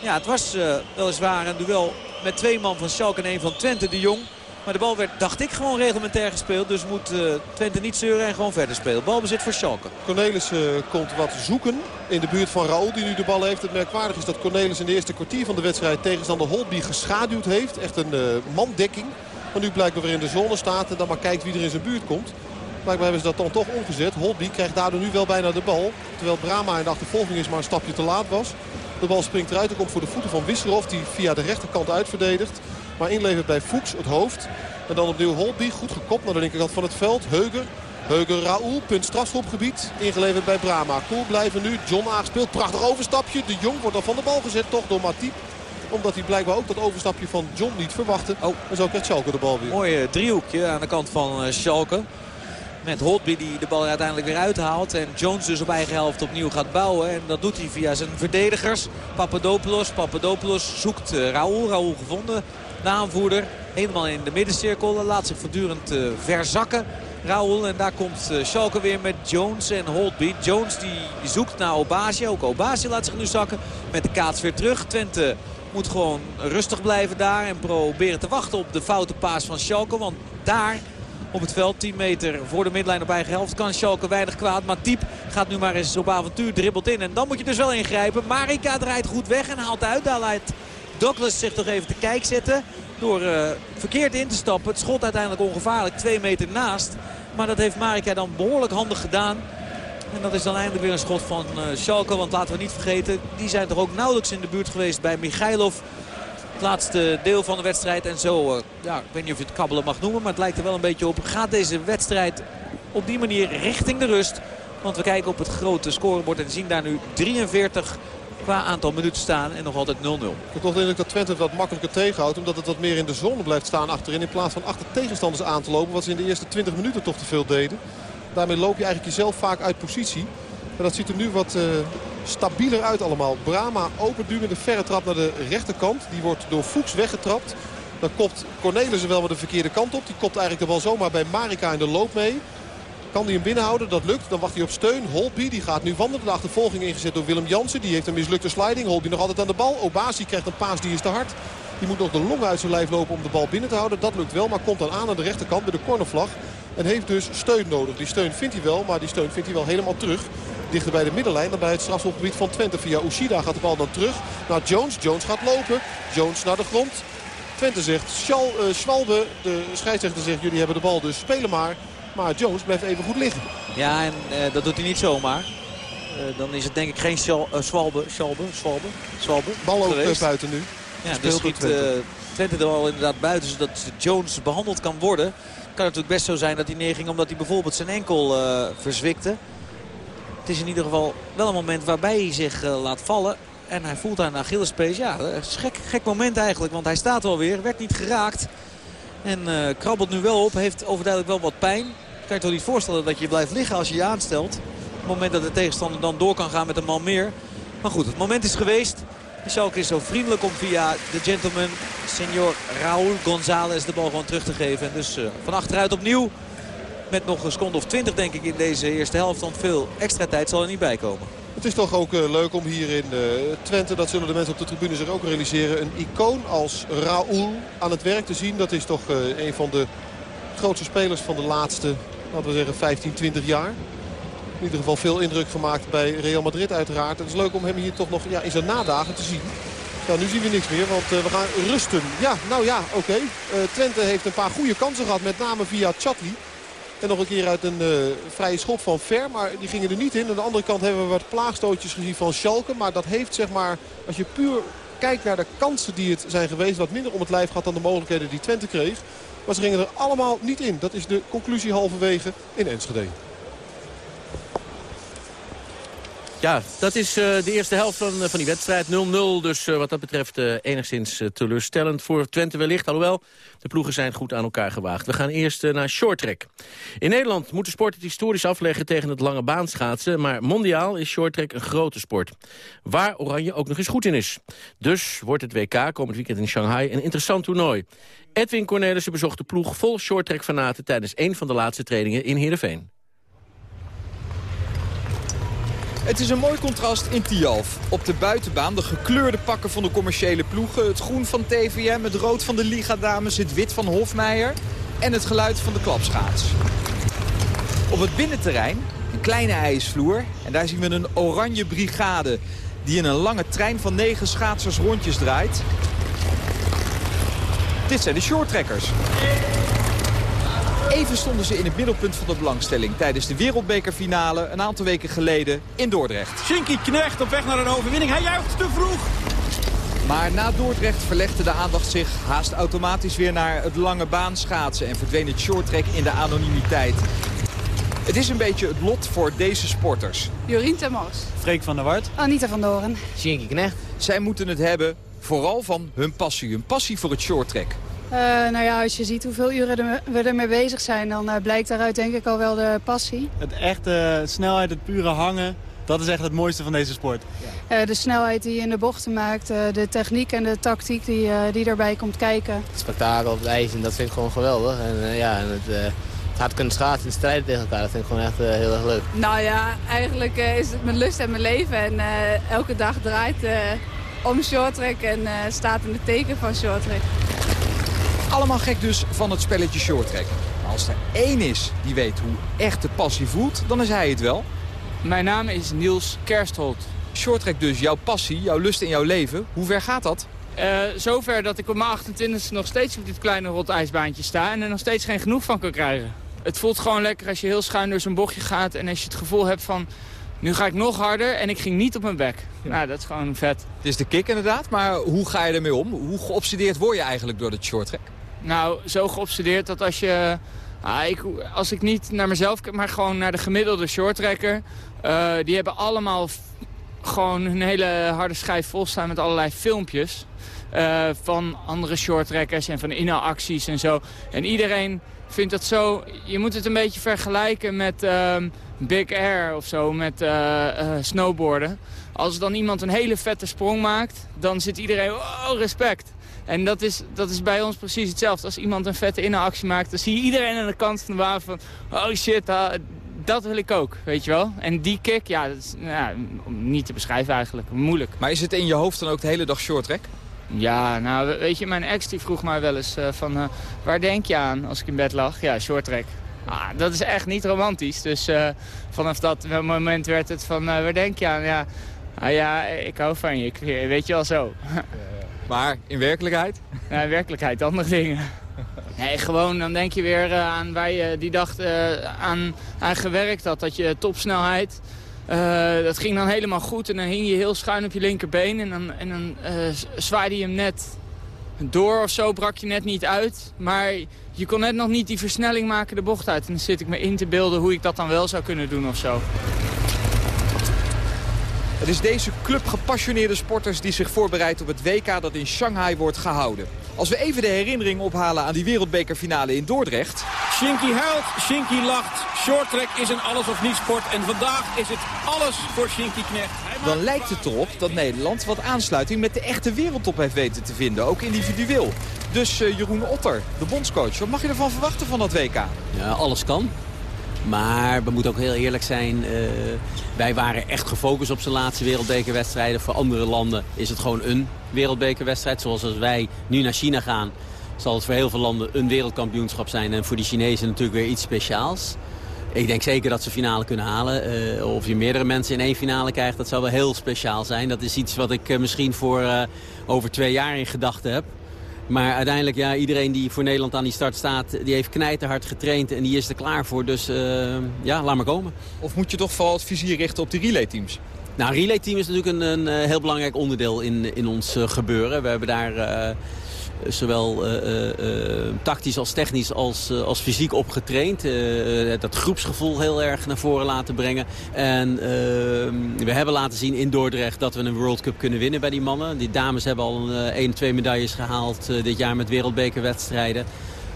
Ja, het was uh, weliswaar een duel met twee man van Schalke en één van Twente de Jong. Maar de bal werd, dacht ik, gewoon reglementair gespeeld. Dus moet uh, Twente niet zeuren en gewoon verder spelen. Balbezit voor Schalke. Cornelis uh, komt wat zoeken in de buurt van Raoul die nu de bal heeft. Het merkwaardig is dat Cornelis in de eerste kwartier van de wedstrijd tegenstander Holby geschaduwd heeft. Echt een uh, mandekking. Maar nu blijkbaar weer in de zone staat en dan maar kijkt wie er in zijn buurt komt. Blijkbaar hebben ze dat dan toch omgezet. Holby krijgt daardoor nu wel bijna de bal. Terwijl Brama in de achtervolging is maar een stapje te laat was. De bal springt eruit en komt voor de voeten van Wisserov. Die via de rechterkant uitverdedigt. Maar inlevert bij Fuchs het hoofd. En dan opnieuw Holby. Goed gekopt naar de linkerkant van het veld. Heuger. Heuger Raoul. Punt strafschopgebied. Ingeleverd bij Brama. Cool blijven nu. John aangespeeld. Prachtig overstapje. De Jong wordt dan van de bal gezet. Toch door Matip omdat hij blijkbaar ook dat overstapje van John niet verwachtte. Oh. En zo krijgt Schalke de bal weer. Mooi driehoekje aan de kant van uh, Schalke. Met Holtby die de bal uiteindelijk weer uithaalt. En Jones dus op eigen helft opnieuw gaat bouwen. En dat doet hij via zijn verdedigers. Papadopoulos. Papadopoulos zoekt uh, Raoul. Raoul gevonden. De aanvoerder. Helemaal in de middencirkel. Laat zich voortdurend verzakken. Raoul. En daar komt Schalke weer met Jones en Holtby. Jones die zoekt naar Obasi. Ook Obasi laat zich nu zakken. Met de kaats weer terug. Twente moet gewoon rustig blijven daar. En proberen te wachten op de foute paas van Schalke. Want daar op het veld. 10 meter voor de midlijn op eigen helft kan Schalke weinig kwaad. Maar Diep gaat nu maar eens op avontuur, dribbelt in. En dan moet je dus wel ingrijpen. Marika draait goed weg en haalt uit. Daar laat Douglas zich toch even te kijk zetten. Door uh, verkeerd in te stappen. Het schot uiteindelijk ongevaarlijk. Twee meter naast. Maar dat heeft Marika dan behoorlijk handig gedaan. En dat is dan eindelijk weer een schot van uh, Schalke. Want laten we niet vergeten, die zijn toch ook nauwelijks in de buurt geweest bij Michailov. Het laatste deel van de wedstrijd. En zo, uh, ja, ik weet niet of je het kabbelen mag noemen. Maar het lijkt er wel een beetje op. Gaat deze wedstrijd op die manier richting de rust. Want we kijken op het grote scorebord en zien daar nu 43 qua aantal minuten staan. En nog altijd 0-0. Ik heb toch de indruk dat Twente het wat makkelijker tegenhoudt. Omdat het wat meer in de zone blijft staan achterin. In plaats van achter tegenstanders aan te lopen. Wat ze in de eerste 20 minuten toch te veel deden. Daarmee loop je eigenlijk jezelf vaak uit positie. En dat ziet er nu wat uh, stabieler uit allemaal. Brama openduwende verre trap naar de rechterkant. Die wordt door Fuchs weggetrapt. Dan kopt Cornelissen wel met de verkeerde kant op. Die kopt eigenlijk de bal zomaar bij Marika in de loop mee. Kan hij hem binnenhouden? Dat lukt. Dan wacht hij op steun. Holby die gaat nu wandelen. De achtervolging ingezet door Willem Jansen. Die heeft een mislukte sliding. Holby nog altijd aan de bal. Obasi krijgt een paas die is te hard. Die moet nog de long uit zijn lijf lopen om de bal binnen te houden. Dat lukt wel, maar komt dan aan aan de rechterkant bij de cornervlag. En heeft dus steun nodig. Die steun vindt hij wel, maar die steun vindt hij wel helemaal terug. Dichter bij de middenlijn dan bij het strafschopgebied van Twente. Via Ushida gaat de bal dan terug naar Jones. Jones gaat lopen. Jones naar de grond. Twente zegt, Schal, uh, Schwalbe, de scheidsrechter zegt, jullie hebben de bal, dus spelen maar. Maar Jones blijft even goed liggen. Ja, en uh, dat doet hij niet zomaar. Uh, dan is het denk ik geen Schal, Schwalbe, Schwalbe, Schwalbe, Schwalbe. Bal ook buiten nu. Ja, dus schiet uh, Twente er al inderdaad buiten zodat Jones behandeld kan worden. Kan natuurlijk best zo zijn dat hij neerging omdat hij bijvoorbeeld zijn enkel uh, verzwikte. Het is in ieder geval wel een moment waarbij hij zich uh, laat vallen. En hij voelt aan de Achillespees. Ja, een gek, gek moment eigenlijk. Want hij staat wel weer. Werd niet geraakt. En krabbelt nu wel op. Heeft overduidelijk wel wat pijn. Kan je toch niet voorstellen dat je blijft liggen als je je aanstelt. Op het moment dat de tegenstander dan door kan gaan met een man meer. Maar goed, het moment is geweest. Schalke is zo vriendelijk om via de gentleman, senor Raúl González, de bal gewoon terug te geven. En dus uh, van achteruit opnieuw. Met nog een seconde of twintig denk ik in deze eerste helft. Want veel extra tijd zal er niet bij komen. Het is toch ook uh, leuk om hier in uh, Twente, dat zullen de mensen op de tribune zich ook realiseren... een icoon als Raúl aan het werk te zien. Dat is toch een van de grootste spelers van de laatste, laten we zeggen, 15, 20 jaar. In ieder geval veel indruk gemaakt bij Real Madrid uiteraard. Het is leuk om hem hier toch nog ja, in zijn nadagen te zien. Ja, nu zien we niks meer, want we gaan rusten. Ja, nou ja, oké. Okay. Twente heeft een paar goede kansen gehad, met name via Chatli. En nog een keer uit een uh, vrije schop van Ver. Maar die gingen er niet in. Aan de andere kant hebben we wat plaagstootjes gezien van Schalke. Maar dat heeft zeg maar, als je puur kijkt naar de kansen die het zijn geweest... wat minder om het lijf gehad dan de mogelijkheden die Twente kreeg. Maar ze gingen er allemaal niet in. Dat is de conclusie halverwege in Enschede. Ja, dat is uh, de eerste helft van, uh, van die wedstrijd. 0-0, dus uh, wat dat betreft enigszins teleurstellend voor Twente wellicht. Alhoewel, de ploegen zijn goed aan elkaar gewaagd. We gaan eerst naar shorttrack. In Nederland moet de sport het historisch afleggen tegen het lange baanschaatsen. Maar mondiaal is shorttrack een grote sport. Waar Oranje ook nog eens goed in is. Dus wordt het WK komend weekend in Shanghai een interessant toernooi. Edwin Cornelissen bezocht de ploeg vol shorttrack fanaten... tijdens een van de laatste trainingen in Heerenveen. Het is een mooi contrast in Tialf. Op de buitenbaan de gekleurde pakken van de commerciële ploegen. Het groen van TVM, het rood van de Liga-dames, het wit van Hofmeijer... en het geluid van de klapschaats. Op het binnenterrein een kleine ijsvloer. En daar zien we een oranje brigade die in een lange trein van negen schaatsers rondjes draait. Dit zijn de shorttrekkers. Even stonden ze in het middelpunt van de belangstelling tijdens de wereldbekerfinale een aantal weken geleden in Dordrecht. Shinky Knecht op weg naar een overwinning. Hij juicht te vroeg. Maar na Dordrecht verlegde de aandacht zich haast automatisch weer naar het lange baan schaatsen en verdween het shorttrack in de anonimiteit. Het is een beetje het lot voor deze sporters. Jorien Temors. Freek van der Wart. Anita van Doren. Shinky Knecht. Zij moeten het hebben vooral van hun passie. Hun passie voor het shorttrack. Uh, nou ja, als je ziet hoeveel uren we ermee bezig zijn, dan uh, blijkt daaruit denk ik al wel de passie. Het echte snelheid, het pure hangen, dat is echt het mooiste van deze sport. Ja. Uh, de snelheid die je in de bochten maakt, de techniek en de tactiek die, die daarbij komt kijken. Het spektakel op het ijs, en dat vind ik gewoon geweldig. En, ja, en het, het hard kunnen schaatsen en strijden tegen elkaar, dat vind ik gewoon echt heel erg leuk. Nou ja, eigenlijk is het mijn lust en mijn leven. En elke dag draait om shorttrack en staat in het teken van shorttrack. Allemaal gek dus van het spelletje shorttrack. Maar als er één is die weet hoe echt de passie voelt, dan is hij het wel. Mijn naam is Niels Kerstholt. Shorttrack dus, jouw passie, jouw lust in jouw leven. Hoe ver gaat dat? Uh, zover dat ik op mijn 28 nog steeds op dit kleine rot ijsbaantje sta... en er nog steeds geen genoeg van kan krijgen. Het voelt gewoon lekker als je heel schuin door zo'n bochtje gaat... en als je het gevoel hebt van, nu ga ik nog harder en ik ging niet op mijn bek. Ja. Nou, dat is gewoon vet. Het is de kick inderdaad, maar hoe ga je ermee om? Hoe geobsedeerd word je eigenlijk door het shorttrack? Nou, zo geobsedeerd dat als je... Ah, ik, als ik niet naar mezelf kijk, maar gewoon naar de gemiddelde shorttrekker... Uh, die hebben allemaal gewoon een hele harde schijf vol staan met allerlei filmpjes... Uh, van andere shorttrekkers en van inhaalacties en zo. En iedereen vindt dat zo... Je moet het een beetje vergelijken met uh, Big Air of zo, met uh, snowboarden. Als dan iemand een hele vette sprong maakt, dan zit iedereen... Oh, respect. En dat is, dat is bij ons precies hetzelfde. Als iemand een vette inhaalactie maakt, dan zie je iedereen aan de kant van de wapen van... Oh shit, uh, dat wil ik ook, weet je wel. En die kick, ja, dat is ja, niet te beschrijven eigenlijk. Moeilijk. Maar is het in je hoofd dan ook de hele dag short track? Ja, nou, weet je, mijn ex die vroeg mij wel eens uh, van... Uh, waar denk je aan als ik in bed lag? Ja, short track. Ah, dat is echt niet romantisch. Dus uh, vanaf dat moment werd het van, waar denk je aan? Ja, ah, ja, ik hou van je. Ik, weet je wel zo. Maar in werkelijkheid? Ja, in werkelijkheid andere dingen. Nee, gewoon dan denk je weer uh, aan waar je die dag uh, aan, aan gewerkt had. Dat je topsnelheid, Eh, dat ging dan helemaal goed en dan hing je heel schuin op je linkerbeen. En dan, en dan uh, zwaaide je hem net door of zo, brak je net niet uit. Maar je kon net nog niet die versnelling maken de bocht uit. En dan zit ik me in te beelden hoe ik dat dan wel zou kunnen doen of zo. Het is deze club gepassioneerde sporters die zich voorbereidt op het WK dat in Shanghai wordt gehouden. Als we even de herinnering ophalen aan die wereldbekerfinale in Dordrecht. Shinky huilt, Shinky lacht. Shorttrack is een alles of niet sport. En vandaag is het alles voor Shinky Knecht. Dan lijkt het erop dat Nederland wat aansluiting met de echte wereldtop heeft weten te vinden. Ook individueel. Dus uh, Jeroen Otter, de bondscoach. Wat mag je ervan verwachten van dat WK? Ja, alles kan. Maar we moeten ook heel eerlijk zijn. Uh, wij waren echt gefocust op zijn laatste wereldbekerwedstrijden. Voor andere landen is het gewoon een wereldbekerwedstrijd. Zoals als wij nu naar China gaan, zal het voor heel veel landen een wereldkampioenschap zijn. En voor die Chinezen natuurlijk weer iets speciaals. Ik denk zeker dat ze finale kunnen halen. Uh, of je meerdere mensen in één finale krijgt, dat zou wel heel speciaal zijn. Dat is iets wat ik uh, misschien voor over twee jaar in gedachten heb. Maar uiteindelijk, ja, iedereen die voor Nederland aan die start staat... die heeft knijterhard getraind en die is er klaar voor. Dus ja, laat maar komen. Of moet je toch vooral het vizier richten op die relayteams? Nou, relayteam is natuurlijk een, een, heel belangrijk onderdeel in, in ons gebeuren. We hebben daar zowel uh, uh, tactisch als technisch als, als fysiek opgetraind. dat groepsgevoel heel erg naar voren laten brengen. En we hebben laten zien in Dordrecht dat we een World Cup kunnen winnen bij die mannen. Die dames hebben al een, 1, 2 medailles gehaald dit jaar met wereldbekerwedstrijden.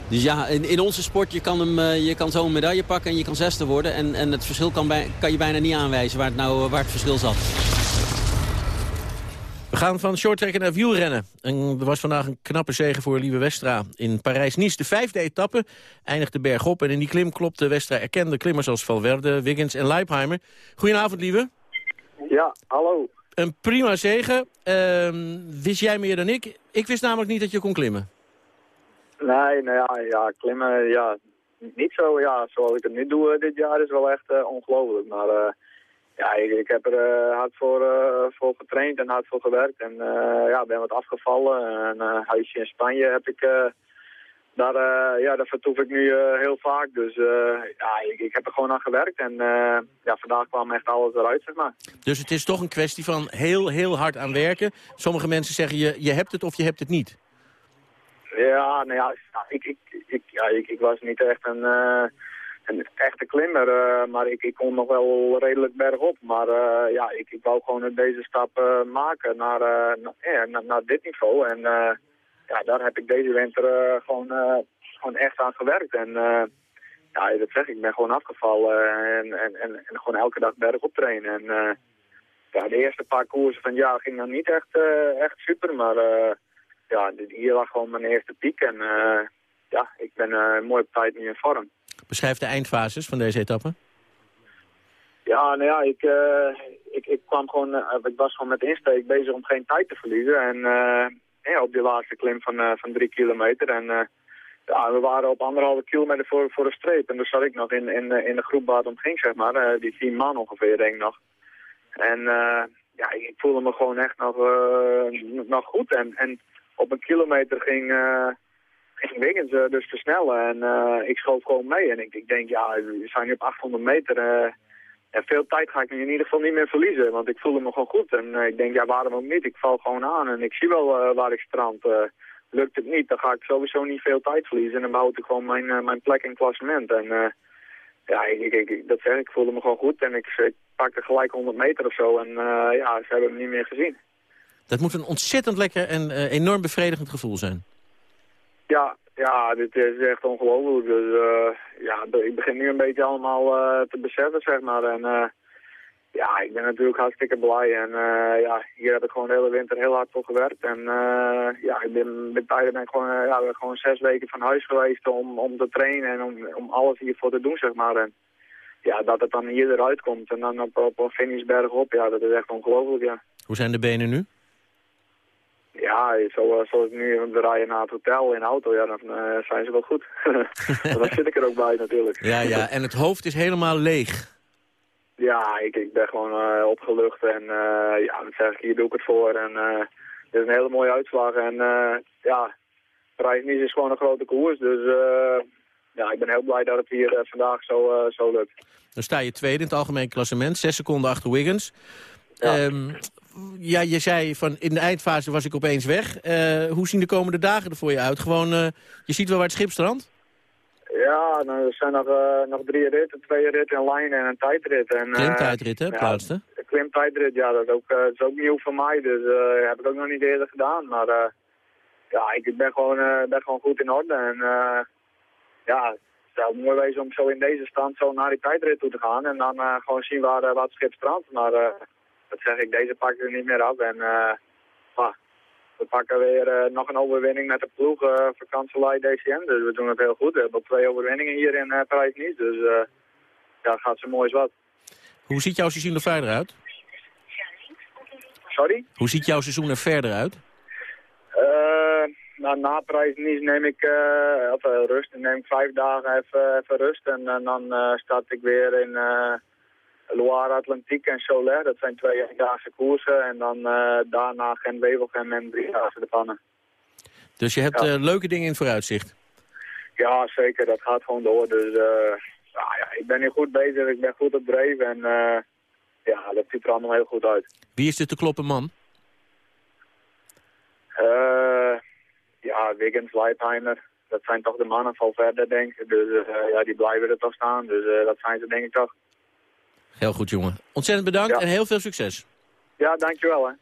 Dus ja, in, in, onze sport, je kan, hem, je kan zo een medaille pakken en je kan zesde worden. En, en het verschil kan, bij, kan je bijna niet aanwijzen waar het, nou, waar het verschil zat. We gaan van shorttrekken naar wielrennen. En er was vandaag een knappe zege voor Lieve Westra. In Parijs-Nice de vijfde etappe eindigde bergop. En in die klim klopte Westra erkende klimmers als Valverde, Wiggins en Leipheimer. Goedenavond, Lieve. Ja, hallo. Een prima zege. Uh, wist jij meer dan ik? Ik wist namelijk niet dat je kon klimmen. Nee, nou ja, ja klimmen, ja, niet zo. Ja, zoals ik het nu doe eh, dit jaar is wel echt uh, ongelooflijk. Maar... Ja, ik, ik heb er uh, hard voor, uh, voor getraind en hard voor gewerkt. En uh, ja, ben wat afgevallen. En een huisje in Spanje heb ik... daar, ja, daar vertoef ik nu heel vaak. Dus ja, ik, ik, heb er gewoon aan gewerkt. En ja, vandaag kwam echt alles eruit, zeg maar. Dus het is toch een kwestie van heel, heel hard aan werken. Sommige mensen zeggen je, je hebt het of je hebt het niet. Ja, nou ja, ik, ik, ik, ja, ik, ik was niet echt een een echte klimmer. Uh, maar ik, ik kon nog wel redelijk bergop. Maar uh, ja, ik, ik wou gewoon deze stap uh, maken naar, na, naar, dit niveau. En ja, daar heb ik deze winter gewoon, gewoon echt aan gewerkt. En ja, dat zeg ik, ik ben gewoon afgevallen en, en, en, gewoon elke dag bergop trainen. En ja, de eerste paar koersen van jaar ging dan niet echt, echt super. Maar ja, hier lag gewoon mijn eerste piek. En ja, ik ben mooi op tijd nu in vorm. Beschrijf de eindfases van deze etappe. Ja, nou ja, ik, uh, ik, ik kwam gewoon, uh, ik was gewoon met insteek bezig om geen tijd te verliezen. En ja, op die laatste klim van, van drie kilometer. En ja, we waren op anderhalve kilometer voor, voor de streep. En dus zat ik nog in, in, de groep waar om ging, zeg maar. die tien man ongeveer, denk ik nog. En ja, ik voelde me gewoon echt nog, nog goed. En, en op een kilometer ging ging Wiggins uh, dus versnellen. En ik schoof gewoon mee. En ik, ik denk, ja, we zijn nu op 800 meter. Uh, en veel tijd ga ik nu in ieder geval niet meer verliezen. Want ik voelde me gewoon goed. En ik denk, ja, waarom ook niet? Ik val gewoon aan. En ik zie wel waar ik strand. lukt het niet, dan ga ik sowieso niet veel tijd verliezen. En dan behoud ik gewoon mijn, mijn plek in het klassement. En ja, ik, ik, ik, dat ik, ik voelde me gewoon goed. En ik, ik pakte gelijk 100 meter of zo. En ja, ze hebben hem niet meer gezien. Dat moet een ontzettend lekker en enorm bevredigend gevoel zijn. Ja, ja, dit is echt ongelooflijk. Dus uh, ja, ik begin nu een beetje allemaal uh, te beseffen, zeg maar. En uh, ja, ik ben natuurlijk hartstikke blij. En ja, hier heb ik gewoon de hele winter heel hard voor gewerkt. En ja, ik ben, met tijden ben ik gewoon, ja, ben gewoon zes weken van huis geweest om, om te trainen en om, om alles hiervoor te doen, zeg maar. En ja, dat het dan hier eruit komt en dan op, op een finishberg op, ja, dat is echt ongelooflijk, ja. Hoe zijn de benen nu? Ja, zo, zoals nu, we rijden naar het hotel in de auto, ja, dan uh, zijn ze wel goed. dan zit ik er ook bij natuurlijk. Ja, ja, en het hoofd is helemaal leeg. Ja, ik, ik ben gewoon uh, opgelucht en uh, ja, dan zeg ik, hier doe ik het voor. En dit is een hele mooie uitslag en ja, Parijs-Nice is gewoon een grote koers, dus ja, ik ben heel blij dat het hier vandaag zo, zo lukt. Dan sta je tweede in het algemeen klassement, zes seconden achter Wiggins. Ja. Ehm, ja, je zei van in de eindfase was ik opeens weg. hoe zien de komende dagen er voor je uit? Gewoon, je ziet wel waar het schip strandt? Ja, nou, er zijn nog, uh, nog drie ritten, twee ritten in lijn en een tijdrit. En, klimtijdrit, hè, het ja, laatste? Een klimtijdrit, ja, dat is ook, is ook nieuw voor mij, dus uh, heb ik ook nog niet eerder gedaan. Maar ja, ik ben gewoon, ben gewoon goed in orde en ja, het zou mooi wezen om zo in deze stand zo naar die tijdrit toe te gaan en dan gewoon zien waar, waar het schip strandt. Maar dat zeg ik, deze pak ik er niet meer af en we pakken weer uh, nog een overwinning met de ploeg uh, voor Kanselij DCM. Dus we doen het heel goed. We hebben twee overwinningen hier in uh, Parijs-Nice. Dus uh, ja, gaat zo mooi als wat. Hoe ziet jouw seizoen er verder uit? Sorry? Hoe ziet jouw seizoen er verder uit? nou, na Parijs-Nice neem ik of, rust. Dan neem ik vijf dagen even, even rust. En, en dan start ik weer in Loire Atlantiek en Soler. Dat zijn twee eendagse koersen. En dan uh, daarna Gent-Wevelgem en driedaagse de pannen. Dus je hebt ja. uh, leuke dingen in vooruitzicht? Ja, zeker. Dat gaat gewoon door. Dus uh, ja, ja, ik ben hier goed bezig. Ik ben goed op dreef. En ja, dat ziet er allemaal heel goed uit. Wie is dit te kloppen man? ja, Wiggins, Leipheimer. Dat zijn toch de mannen van verder, denk ik. Dus ja, die blijven er toch staan. Dus dat zijn ze denk ik toch. Heel goed, jongen. Ontzettend bedankt ja. en heel veel succes. Ja, dankjewel. Hè.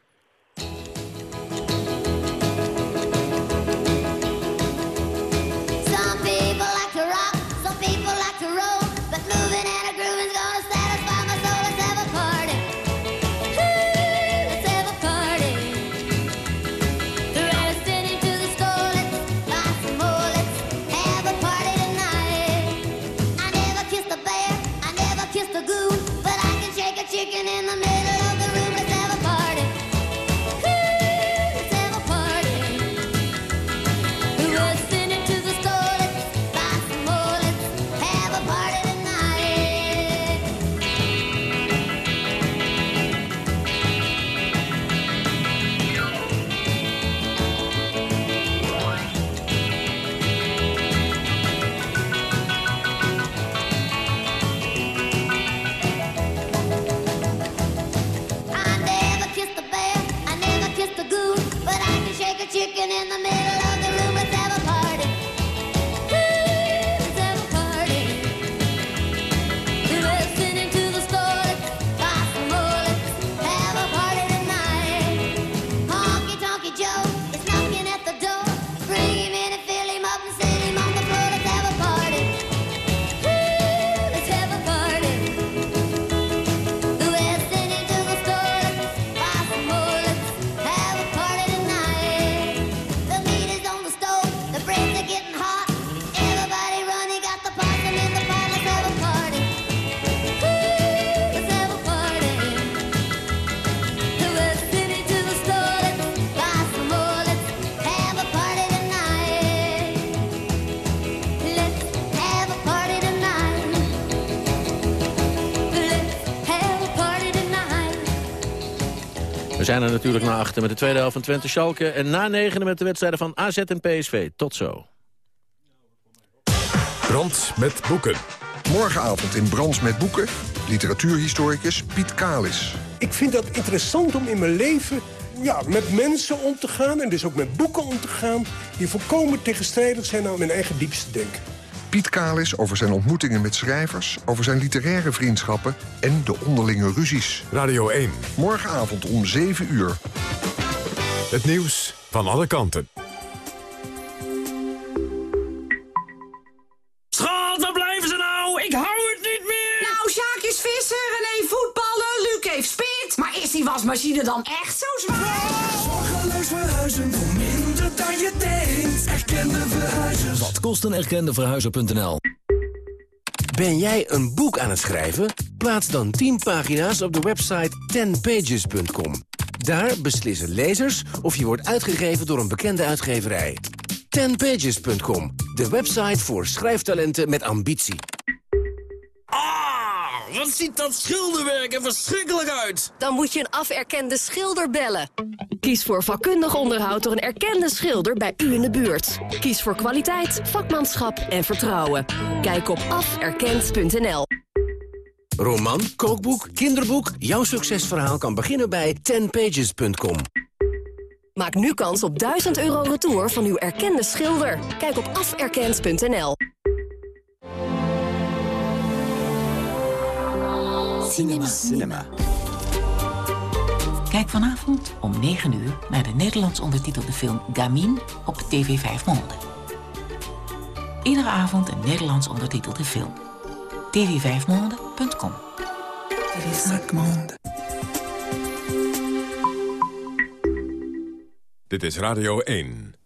We zijn er natuurlijk na achter met de tweede helft van Twente Schalke... en na negenen met de wedstrijden van AZ en PSV. Tot zo. Brands met boeken. Morgenavond in Brands met boeken. Literatuurhistoricus Piet Kalis. Ik vind dat interessant om in mijn leven ja, met mensen om te gaan... en dus ook met boeken om te gaan... die volkomen tegenstrijdig zijn aan mijn eigen diepste denken. Piet Kalis over zijn ontmoetingen met schrijvers... over zijn literaire vriendschappen en de onderlinge ruzies. Radio 1. Morgenavond om 7 uur. Het nieuws van alle kanten. Schat, waar blijven ze nou? Ik hou het niet meer! Nou, Sjaak is visser, René voetballen, Luc heeft spit. Maar is die wasmachine dan echt zo zwaar? Zorgeloos verhuizen voor minder dan je denkt. Erkende verhuizers. Wat kost erkende verhuizer.nl? Ben jij een boek aan het schrijven? Plaats dan 10 pagina's op de website 10pages.com. Daar beslissen lezers of je wordt uitgegeven door een bekende uitgeverij. 10pages.com, de website voor schrijftalenten met ambitie. Wat ziet dat schilderwerk er verschrikkelijk uit. Dan moet je een aferkende schilder bellen. Kies voor vakkundig onderhoud door een erkende schilder bij u in de buurt. Kies voor kwaliteit, vakmanschap en vertrouwen. Kijk op aferkend.nl. Roman, kookboek, kinderboek. Jouw succesverhaal kan beginnen bij 10pages.com. Maak nu kans op 1000 euro retour van uw erkende schilder. Kijk op aferkend.nl. Cinema. Cinema. Kijk vanavond om 9 uur naar de Nederlands ondertitelde film Gamine op TV 5 Monde. Iedere avond een Nederlands ondertitelde film. tv5monde.com Dit is Radio 1.